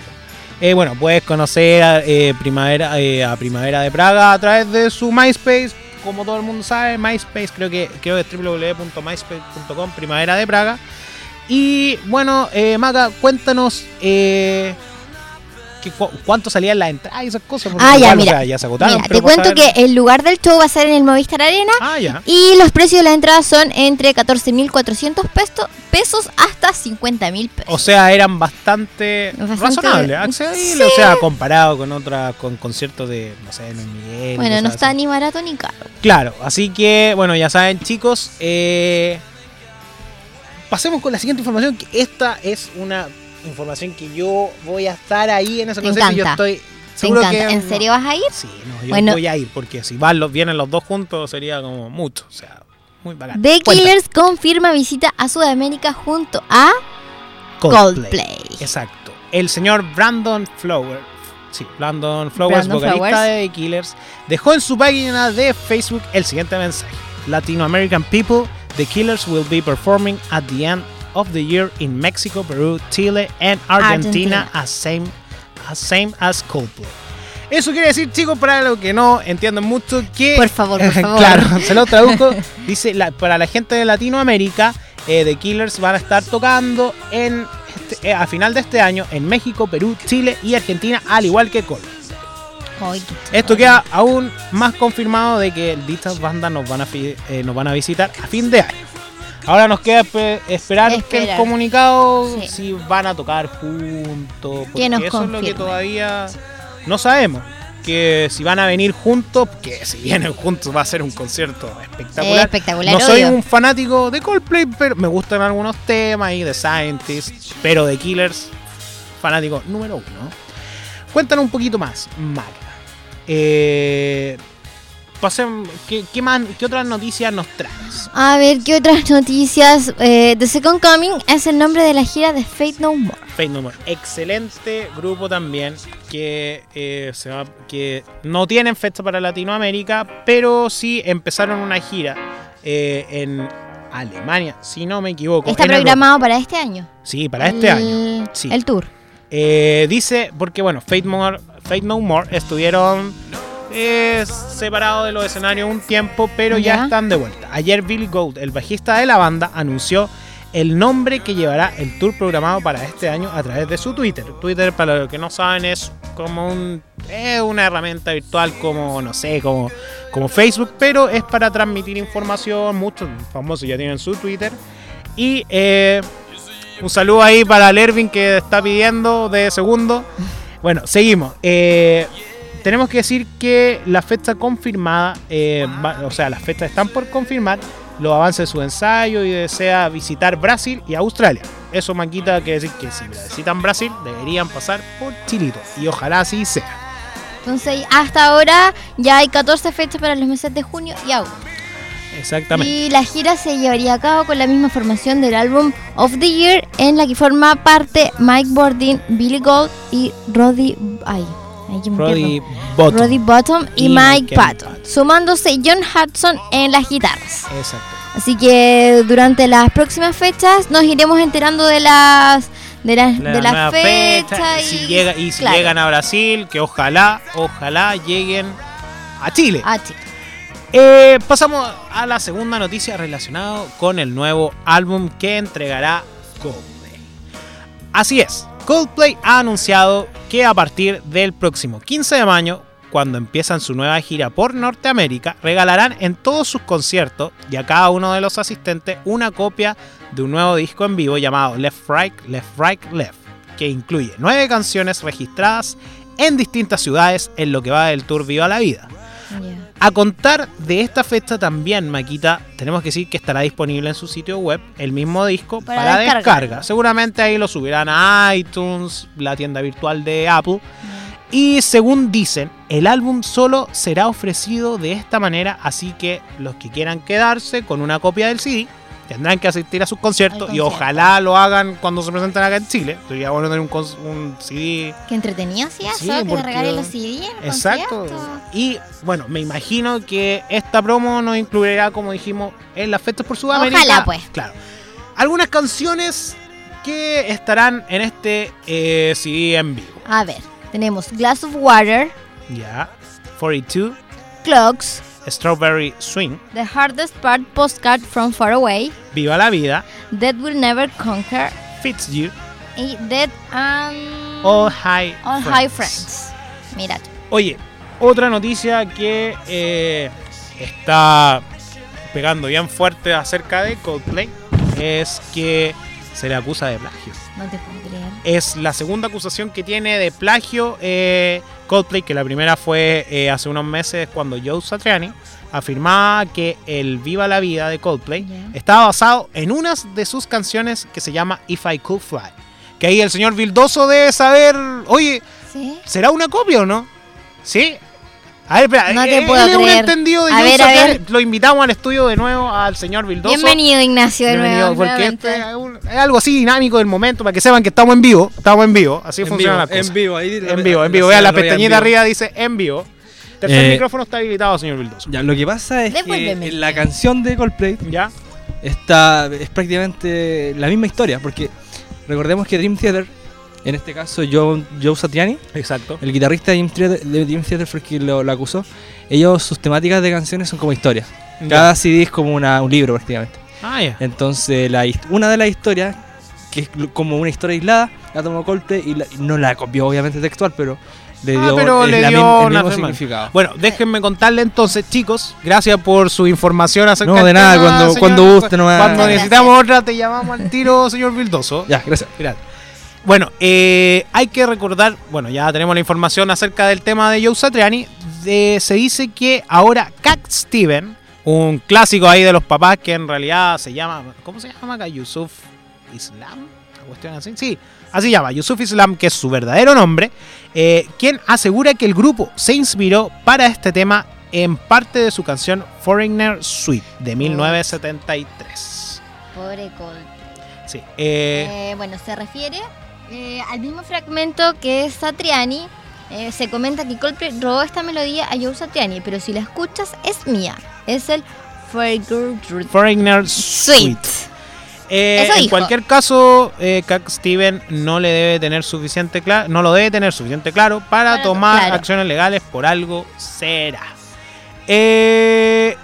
Eh, bueno, puedes conocer a, eh, Primavera, a Primavera de Praga a través de su MySpace. Como todo el mundo sabe, MySpace creo que, creo que es www.myspace.com, Primavera de Praga. Y bueno, Maca, cuéntanos eh, cu- cuánto salían las entradas y esas cosas. porque Ah, ya, igual, o mira. sea, ya se agotaron. Mira, te cuento que el lugar del show va a ser en el Movistar Arena Ah, ya. y los precios de la entrada son entre 14.400 pesos, pesos hasta 50.000 pesos. O sea, eran bastante, Bastante- razonables, accesibles, o sea, comparado con otras, con conciertos de, no sé, Luis Miguel. bueno, no está así. ni barato ni caro. Claro, así que, bueno, ya saben, chicos, eh, pasemos con la siguiente información, que esta es una información que yo voy a estar ahí en ese concierto yo estoy seguro que... ¿En serio vas a ir? Sí, no, yo Bueno. voy a ir, porque si van los, vienen los dos juntos sería como mucho, o sea, muy bacán. The. Killers confirma visita a Sudamérica junto a Coldplay. Exacto. El señor Brandon Flower, sí, Brandon Flowers, Brandon vocalista Flowers. de The Killers, dejó en su página de Facebook el siguiente mensaje: Latino American people, The Killers will be performing at the end of the year in Mexico, Peru, Chile, and Argentina, Argentina. as same as same as Coldplay. Eso quiere decir, chicos, para los que no entienden mucho, que. Por favor, por favor. claro, se lo traduzco. Dice, la- para la gente de Latinoamérica, eh, The Killers van a estar tocando en este- eh, a final de este año en México, Perú, Chile y Argentina, al igual que Coldplay. Esto queda aún más confirmado de que dichas bandas nos van a, eh, nos van a visitar a fin de año. Ahora nos queda espe- esperar, que el comunicado Sí. si van a tocar juntos. Porque eso es lo que todavía no sabemos. Que si van a venir juntos, que si vienen juntos va a ser un concierto espectacular. Espectacular, no soy un fanático de Coldplay, pero me gustan algunos temas y de Scientist, pero de Killers, fanático número uno. Cuéntanos un poquito más, Maga. Eh, pasen, ¿qué, qué más, ¿Qué otras noticias nos traes? A ver, ¿qué otras noticias? Eh, The Second Coming es el nombre de la gira de Fate No More. Fate No More. Excelente grupo también que, eh, se va- que no tienen fecha para Latinoamérica, pero sí empezaron una gira eh, en Alemania, si no me equivoco. Está Europa. programado para este año. Sí, para este año. Sí. El tour. Eh, dice, porque bueno, Fate, More- Fate No More estuvieron eh, separados de los escenarios un tiempo, pero ya. Ya. están de vuelta. Ayer Bill Gold, el bajista de la banda, anunció el nombre que llevará el tour programado para este año a través de su Twitter. Twitter, para los que no saben, es como un Es una herramienta virtual como, no sé, como, como Facebook, pero es para transmitir información. Muchos famosos ya tienen su Twitter. Y eh, un saludo ahí para Lervin que está pidiendo de segundo. Bueno, seguimos. Eh, tenemos que decir que la fecha confirmada, eh, va- o sea, las fechas están por confirmar los avances de su ensayo y desea visitar Brasil y Australia. Eso, Maquita, quiere decir que si visitan Brasil, deberían pasar por Chilito. Y ojalá así sea. Entonces, hasta ahora ya hay 14 fechas para los meses de junio y agosto. Exactamente. Y la gira se llevaría a cabo con la misma formación del álbum Of the Year, en la que forma parte Mike Bordin, Billy Gold y Roddy. Ay, Roddy. Bottom. Roddy Bottom y, Y Mike Patton, Patton. sumándose John Hudson en las guitarras. Exacto. Así que durante las próximas fechas nos iremos enterando de las de las La de las nueva fechas fecha, y, si, llega, y si claro, llegan a Brasil, que ojalá, ojalá lleguen a Chile. a ti. Eh, pasamos a la segunda noticia relacionada con el nuevo álbum que entregará Coldplay. Así es, Coldplay ha anunciado que a partir del próximo 15 de mayo, cuando empiezan su nueva gira por Norteamérica, regalarán en todos sus conciertos y a cada uno de los asistentes una copia de un nuevo disco en vivo llamado Left Right, Left Right, Left, que incluye nueve canciones registradas en distintas ciudades en lo que va del tour Viva la Vida. A contar de esta fecha también, Maquita, tenemos que decir que estará disponible en su sitio web el mismo disco Para descarga. Seguramente ahí lo subirán a iTunes, la tienda virtual de Apple. Y según dicen, el álbum solo será ofrecido de esta manera, así que los que quieran quedarse con una copia del CD tendrán que asistir a sus conciertos y ojalá lo hagan cuando se presenten acá en Chile. Sería bueno tener un, un CD Qué entretenido sí eso, Sí, que te porque- regalen los CD en Exacto. concierto. Y bueno, me imagino que esta promo nos incluirá, como dijimos, en las fechas por Sudamérica. Ojalá, pues. Claro. Algunas canciones que estarán en este eh, CD en vivo. A ver, tenemos Glass of Water, Ya. 42, Clocks, Strawberry Swing, The Hardest Part Postcard from Far Away, Viva la Vida, Dead Will Never Conquer Fitzgerald, y Dead and All High All Friends. High Friends. Mira, tú. Oye, otra noticia que eh, está pegando bien fuerte acerca de Coldplay es que se le acusa de plagio. no te puedo creer. Es la segunda acusación que tiene de plagio eh, Coldplay, que la primera fue eh, hace unos meses cuando Joe Satriani afirmaba que el Viva la Vida de Coldplay estaba basado en una de sus canciones que se llama If I Could Fly. Que ahí el señor Vildoso debe saber, oye, ¿Sí? ¿será una copia o no? ¿Sí? A ver, espera, No te eh, puedo él es un creer. entendido de A ver, a ver. Lo invitamos al estudio de nuevo al señor Vildoso. Bienvenido Ignacio de Bienvenido, nuevo. porque este es, un- es algo así dinámico del momento para que sepan que estamos en vivo. Estamos en vivo, así En funciona vivo, la cosa. en vivo, ahí En vivo, en vivo. Vean la pestañita arriba dice en vivo. Tercer Eh, micrófono está habilitado, señor Vildoso. Ya, lo que pasa es Devuélveme. que en la canción de Coldplay ¿Ya? está es prácticamente la misma historia, porque recordemos que Dream Theater, en este caso Joe, Joe Satriani, Exacto. el guitarrista de Dream Theater, de Dream Theater el que lo, lo acusó, ellos sus temáticas de canciones son como historias. Cada CD es como una- un libro prácticamente. Ah, ya. Entonces, la, una de las historias, que es como una historia aislada, la tomó Coldplay y, la- y no la copió obviamente textual, pero le Ah, dio, pero es le la dio el mismo significado. Bueno, déjenme contarle entonces, chicos. Gracias por su información acerca No, de nada, tema, cuando- señor. cuando guste nomás. Cuando necesitamos otra, te llamamos al tiro, señor Vildoso. Ya, gracias. Gracias. Bueno, eh, hay que recordar, bueno, ya tenemos la información acerca del tema de Joe Satriani. De- se dice que ahora Cat Steven, un clásico ahí de los papás que en realidad se llama, ¿cómo se llama acá? Yusuf Islam, una cuestión así. Sí, así llama, Yusuf Islam, que es su verdadero nombre, eh, quien asegura que el grupo se inspiró para este tema en parte de su canción Foreigner Suite de 1973. Pobre Cold. Sí, eh, Eh, bueno, se refiere eh, al mismo fragmento que Satriani. Eh, se comenta que Coldplay robó esta melodía a Joe Satriani, pero si la escuchas es mía. Es el Foreigner Suite. Eh, en dijo. cualquier caso, eh, Cat Steven no le debe tener suficiente claro, no lo debe tener suficiente claro para, Para to- tomar claro. acciones legales por algo será. Eh,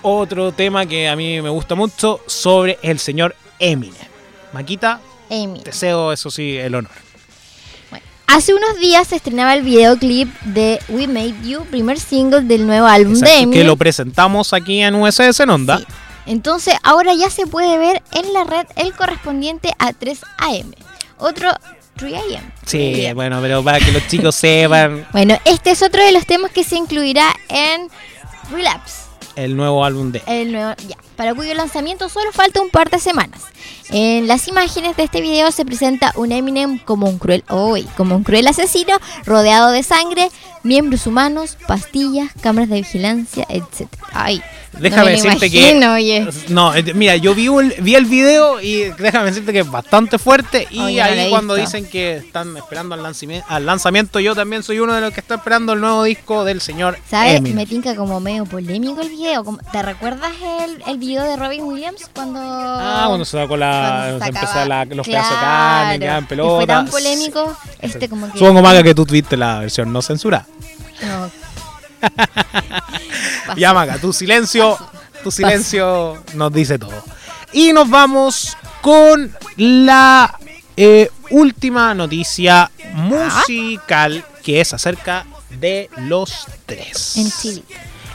otro tema que a mí me gusta mucho sobre el señor Eminem. Maquita, Amy. deseo eso sí el honor. Bueno, Hace unos días se estrenaba el videoclip de We Made You, primer single del nuevo álbum Exacto, de Eminem. que lo presentamos aquí en USS en Onda. Sí. Entonces ahora ya se puede ver en la red el correspondiente a 3 AM. Otro 3 AM. Sí, bueno, pero para que los chicos sepan Bueno, este es otro de los temas que se incluirá en Relapse. El nuevo álbum de... El nuevo, ya, para cuyo lanzamiento solo falta un par de semanas. En las imágenes de este video se presenta un Eminem como un cruel, hoy, como un cruel asesino, rodeado de sangre, miembros humanos, pastillas, cámaras de vigilancia, etc. Ay, Déjame no me decirte imagino, que... oye. No, eh, mira, yo vi, un- vi el video y déjame decirte que es bastante fuerte. Y Oye, ahí cuando visto. dicen que están esperando al lanzamiento, al lanzamiento, yo también soy uno de los que está esperando el nuevo disco del señor ¿Sabes? Eminem. Me tinca como medio polémico el video. ¿Te recuerdas el, el video de Robin Williams cuando... Ah, cuando se sacó la, se empezó la- los pedazos de Claro, carne, quedaban y pelotas. Fue tan polémico, este como que... Supongo, Maga, que tú viste la versión no censurada. No. Ya, Maga, tu silencio, tu silencio nos dice todo. Y nos vamos con la eh, última noticia musical que es acerca de los tres. En Chile.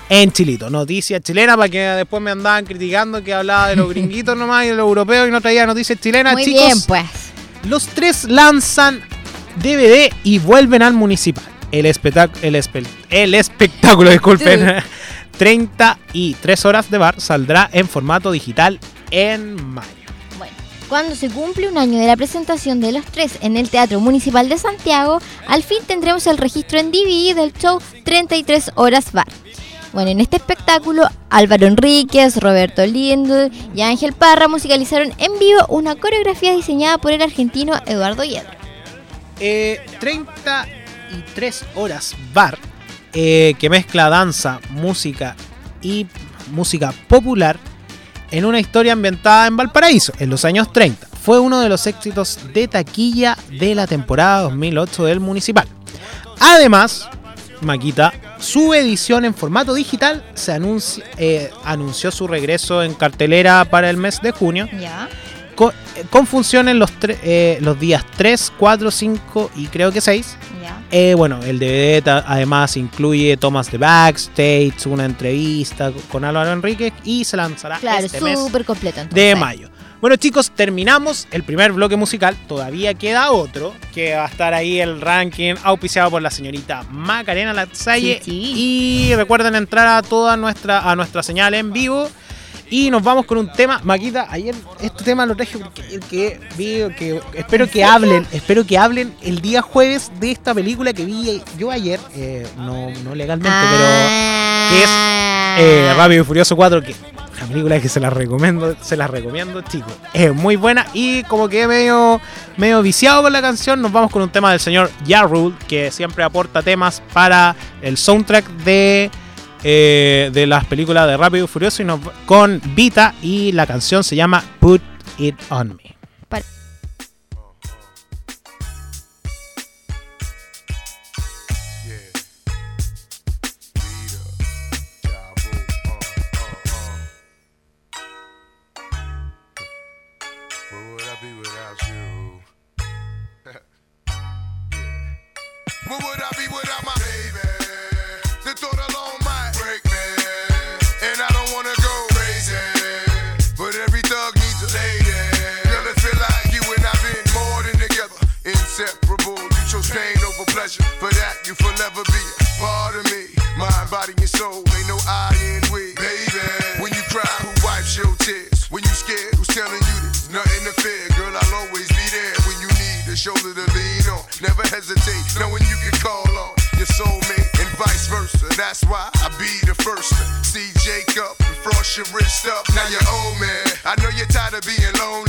En Chilito, noticia chilena para que después me andaban criticando que hablaba de los gringuitos nomás y de los europeos y no traía noticias chilenas, Muy chicos. bien, pues. Los tres lanzan DVD y vuelven al municipal. El, espectac- el, espe- el espectáculo, disculpen, 33 horas de bar saldrá en formato digital en mayo. Bueno, cuando se cumple un año de la presentación de los tres en el Teatro Municipal de Santiago, al fin tendremos el registro en DVD del show 33 Horas Bar. Bueno, en este espectáculo, Álvaro Enríquez, Roberto Lindo y Ángel Parra musicalizaron en vivo una coreografía diseñada por el argentino Eduardo Hiedra. Eh, 33 horas bar eh, que mezcla danza, música y música popular en una historia ambientada en Valparaíso en los años 30. Fue uno de los éxitos de taquilla de la temporada 2008 del Municipal. Además, Maquita, su edición en formato digital se eh, anunció su regreso en cartelera para el mes de junio Ya. Con, con funciones los, eh, los días 3, 4, 5 y creo que 6. Ya. Eh, bueno, el DVD además incluye tomas de backstage, una entrevista con Álvaro Enrique y se lanzará Claro, este mes completo. de mayo. Bueno chicos, terminamos el primer bloque musical. Todavía queda otro que va a estar ahí el ranking auspiciado por la señorita Macarena Latsalle. Sí, sí. Y recuerden entrar a toda nuestra, a nuestra señal en vivo. Y nos vamos con un tema. Maquita, ayer este tema lo traje porque que vi, que espero que hablen, espero que hablen el día jueves de esta película que vi yo ayer, eh, no, no legalmente, Ah. que es, pero eh, Rápido y Furioso 4, que una película que se la recomiendo, se la recomiendo, chicos. Es muy buena y como que medio, medio viciado con la canción, nos vamos con un tema del señor Ja Rule, que siempre aporta temas para el soundtrack de, eh, de las películas de Rápido y Furioso y con Vita y la canción se llama Put It On Me. Hesitate, knowing you can call on your soulmate and vice versa. That's why I be the first to see Jacob and frost your wrist up. Now you're old man. I know you're tired of being lonely.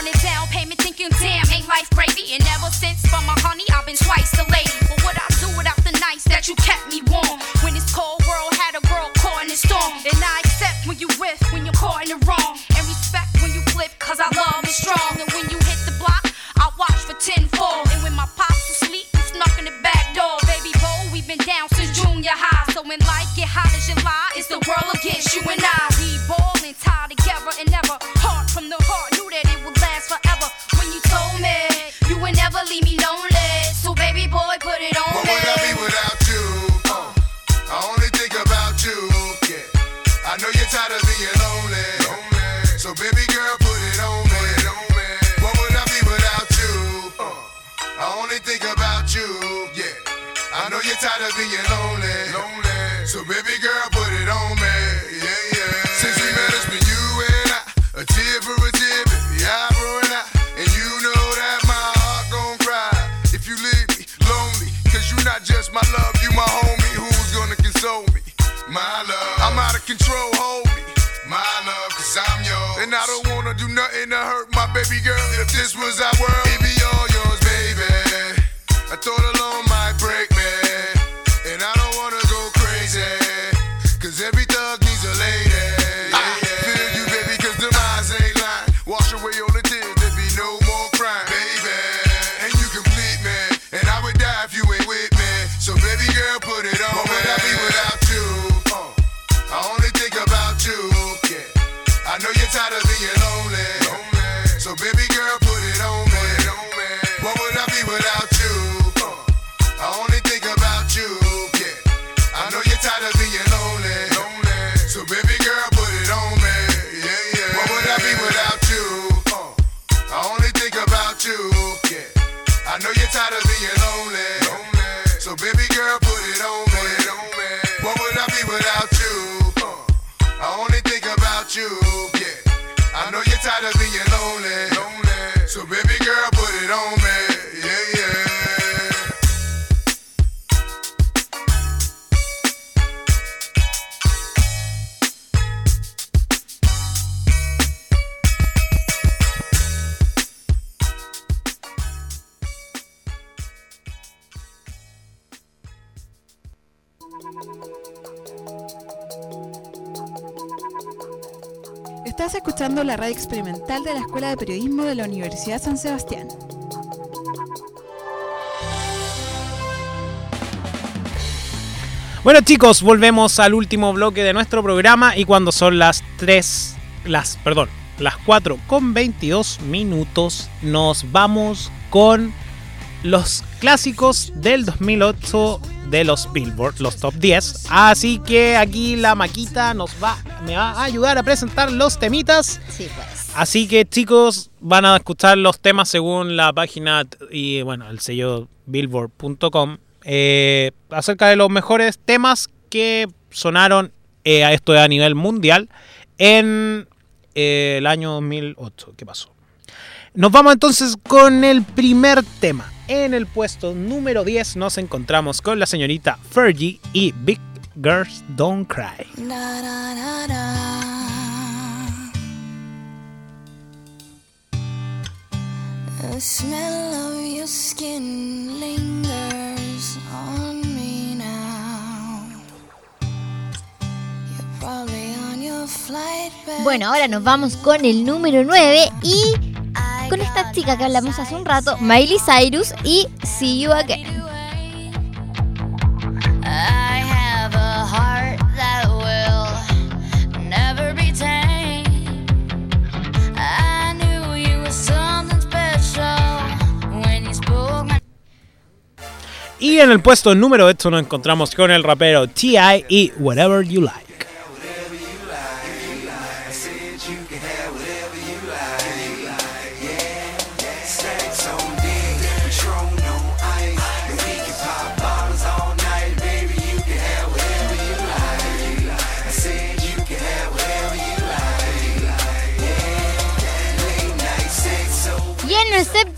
80 on a down payment, So, baby girl, put it on me. What would I be without you? Uh, I only think about you. Yeah. I know you're tired of being lonely. So, baby escuchando la radio experimental de la Escuela de Periodismo de la Universidad San Sebastián. Bueno chicos, volvemos al último bloque de nuestro programa y cuando son las 3, las, perdón, las 4 con 22 minutos nos vamos con los clásicos del 2008 de los Billboard, los top 10. Así que aquí la maquita nos va, me va a ayudar a presentar los temitas. Sí, pues. Así que chicos, van a escuchar los temas según la página y bueno, el sello billboard.com eh, acerca de los mejores temas que sonaron eh, a esto a nivel mundial en eh, el año 2008. ¿Qué pasó? Nos vamos entonces con el primer tema. En el puesto número 10 nos encontramos con la señorita Fergie y Big Girls Don't Cry. The smell of your skin lingers on me now. You're probably on your flight back. Bueno, ahora nos vamos con el número 9 y con esta chica que hablamos hace un rato, Miley Cyrus y See You Again. Y en el puesto número 8 nos encontramos con el rapero T.I. y Whatever You Like.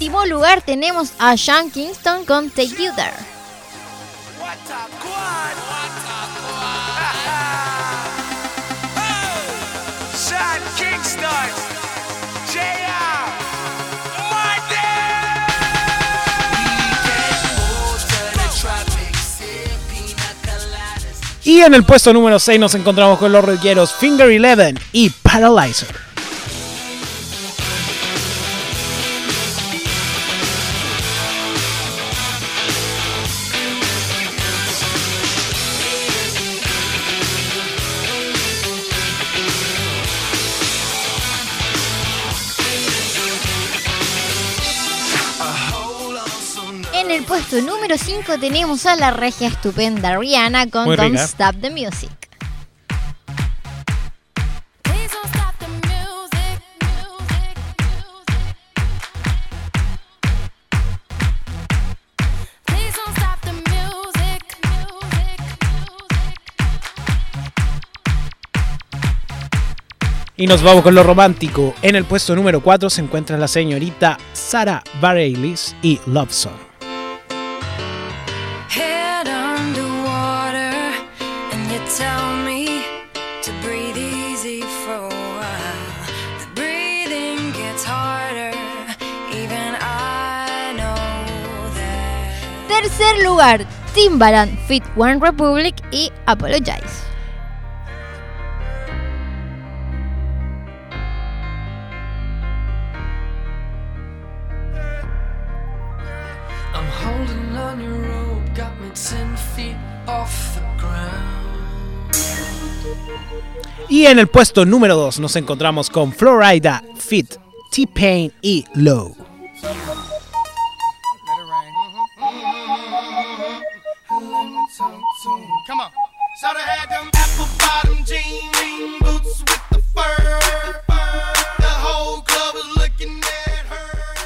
Séptimo lugar tenemos a Sean Kingston con Take You There. Y en el puesto número 6 nos encontramos con los rockeros Finger Eleven y Paralyzer. puesto número 5 tenemos a la regia estupenda Rihanna con Don't. Stop the Music. Y nos vamos con lo romántico. En el puesto número 4 se encuentra la señorita Sarah Bareilles y Love Song. Tercer lugar, Timbaland, Fit One Republic y Apologize. I'm holding on your rope, got me ten feet off the ground. Y en el puesto número 2 nos encontramos con Florida, Fit, T-Pain y Low.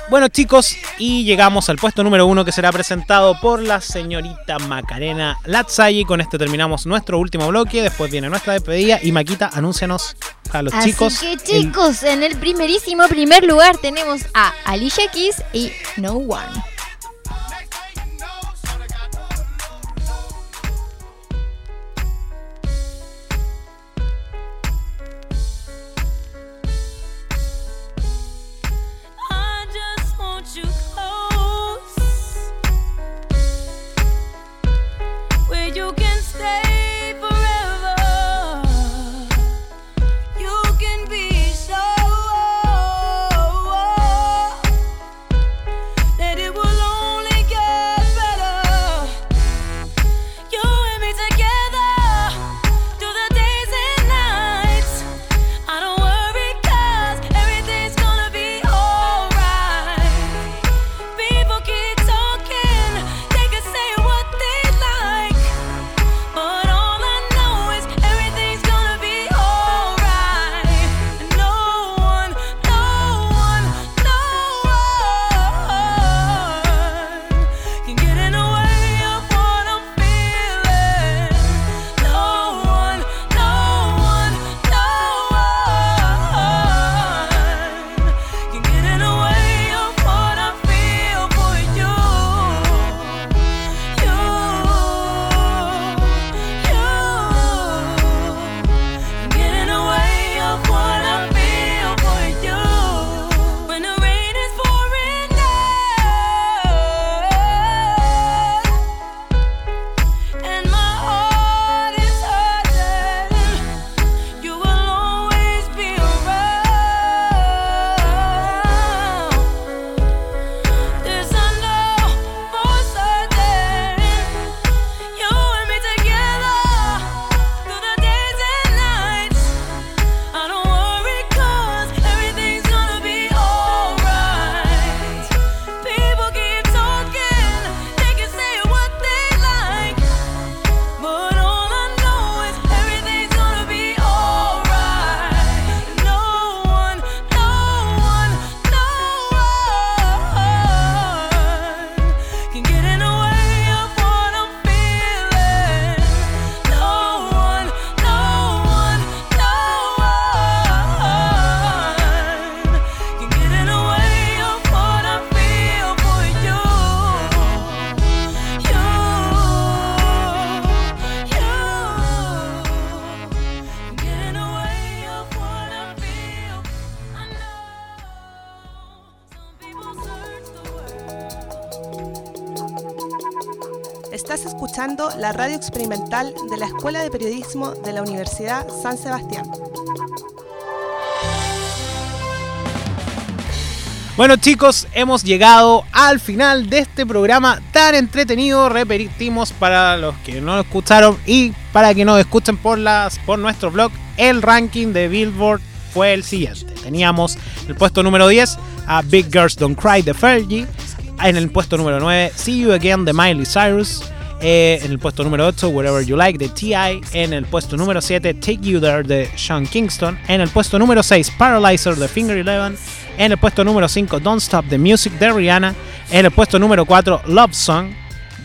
Bueno chicos, y llegamos al puesto número 1 que será presentado por la señorita Macarena Latzay. Con este terminamos nuestro último bloque, después viene nuestra despedida y Maquita, anúncianos a los Así chicos. que el- chicos, en el primerísimo primer lugar tenemos a Alicia Keys y No One. La radio experimental de la Escuela de Periodismo de la Universidad San Sebastián. Bueno chicos, hemos llegado al final de este programa tan entretenido. Repetimos para los que no escucharon y para que nos escuchen por las por nuestro blog, el ranking de Billboard fue el siguiente. Teníamos el puesto número 10 a Big Girls Don't Cry de Fergie. En el puesto número 9, See You Again de Miley Cyrus. Eh, en el puesto número 8, Whatever You Like de T.I. En el puesto número 7, Take You There de Sean Kingston. En el puesto número 6, Paralyzer de Finger Eleven. En el puesto número 5, Don't Stop the Music de Rihanna. En el puesto número 4, Love Song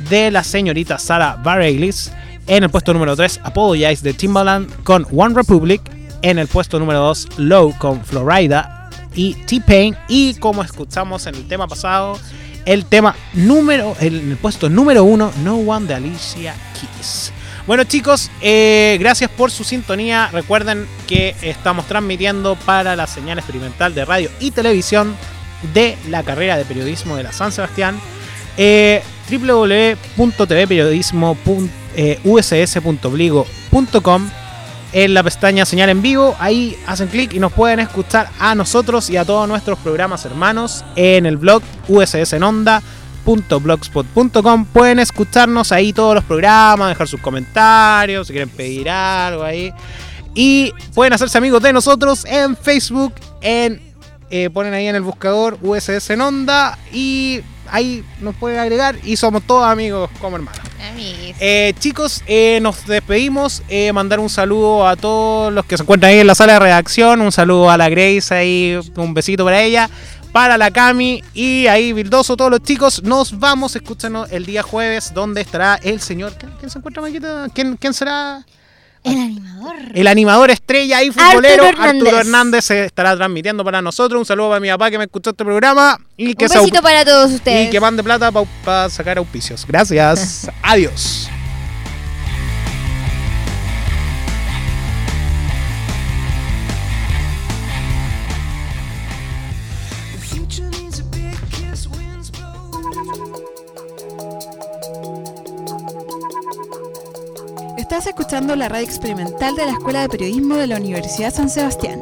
de la señorita Sarah Bareilles. En el puesto número 3, Apologize de Timbaland con One Republic. En el puesto número 2, Low con Florida y T-Pain. Y como escuchamos en el tema pasado, el tema número, el, puesto número 1, No One de Alicia Keys. Bueno chicos, eh, gracias por su sintonía. Recuerden que estamos transmitiendo para la señal experimental de radio y televisión de la carrera de periodismo de la San Sebastián. Eh, www.tvperiodismo.uss.obligo.com en la pestaña señal en vivo, ahí hacen clic y nos pueden escuchar a nosotros y a todos nuestros programas hermanos en el blog ussnonda.blogspot.com. Pueden escucharnos ahí todos los programas, dejar sus comentarios, si quieren pedir algo ahí. Y pueden hacerse amigos de nosotros en Facebook, en eh, ponen ahí en el buscador USS en Onda y ahí nos pueden agregar y somos todos amigos como hermanos. Eh, chicos, eh, nos despedimos. Eh, mandar un saludo a todos los que se encuentran ahí en la sala de redacción. Un saludo a la Grace ahí, un besito para ella. Para la Cami y ahí Bildoso, todos los chicos. Nos vamos, escúchanos el día jueves, donde estará el señor. ¿Quién, quién se encuentra, Maquita? ¿Quién, quién será? El animador. El animador estrella y futbolero Arturo Hernández. Arturo Hernández se estará transmitiendo para nosotros. Un saludo para mi papá que me escuchó este programa y que Un besito para todos ustedes. y que mande plata para sacar auspicios. Gracias. Adiós. Estás escuchando la radio experimental de la Escuela de Periodismo de la Universidad San Sebastián.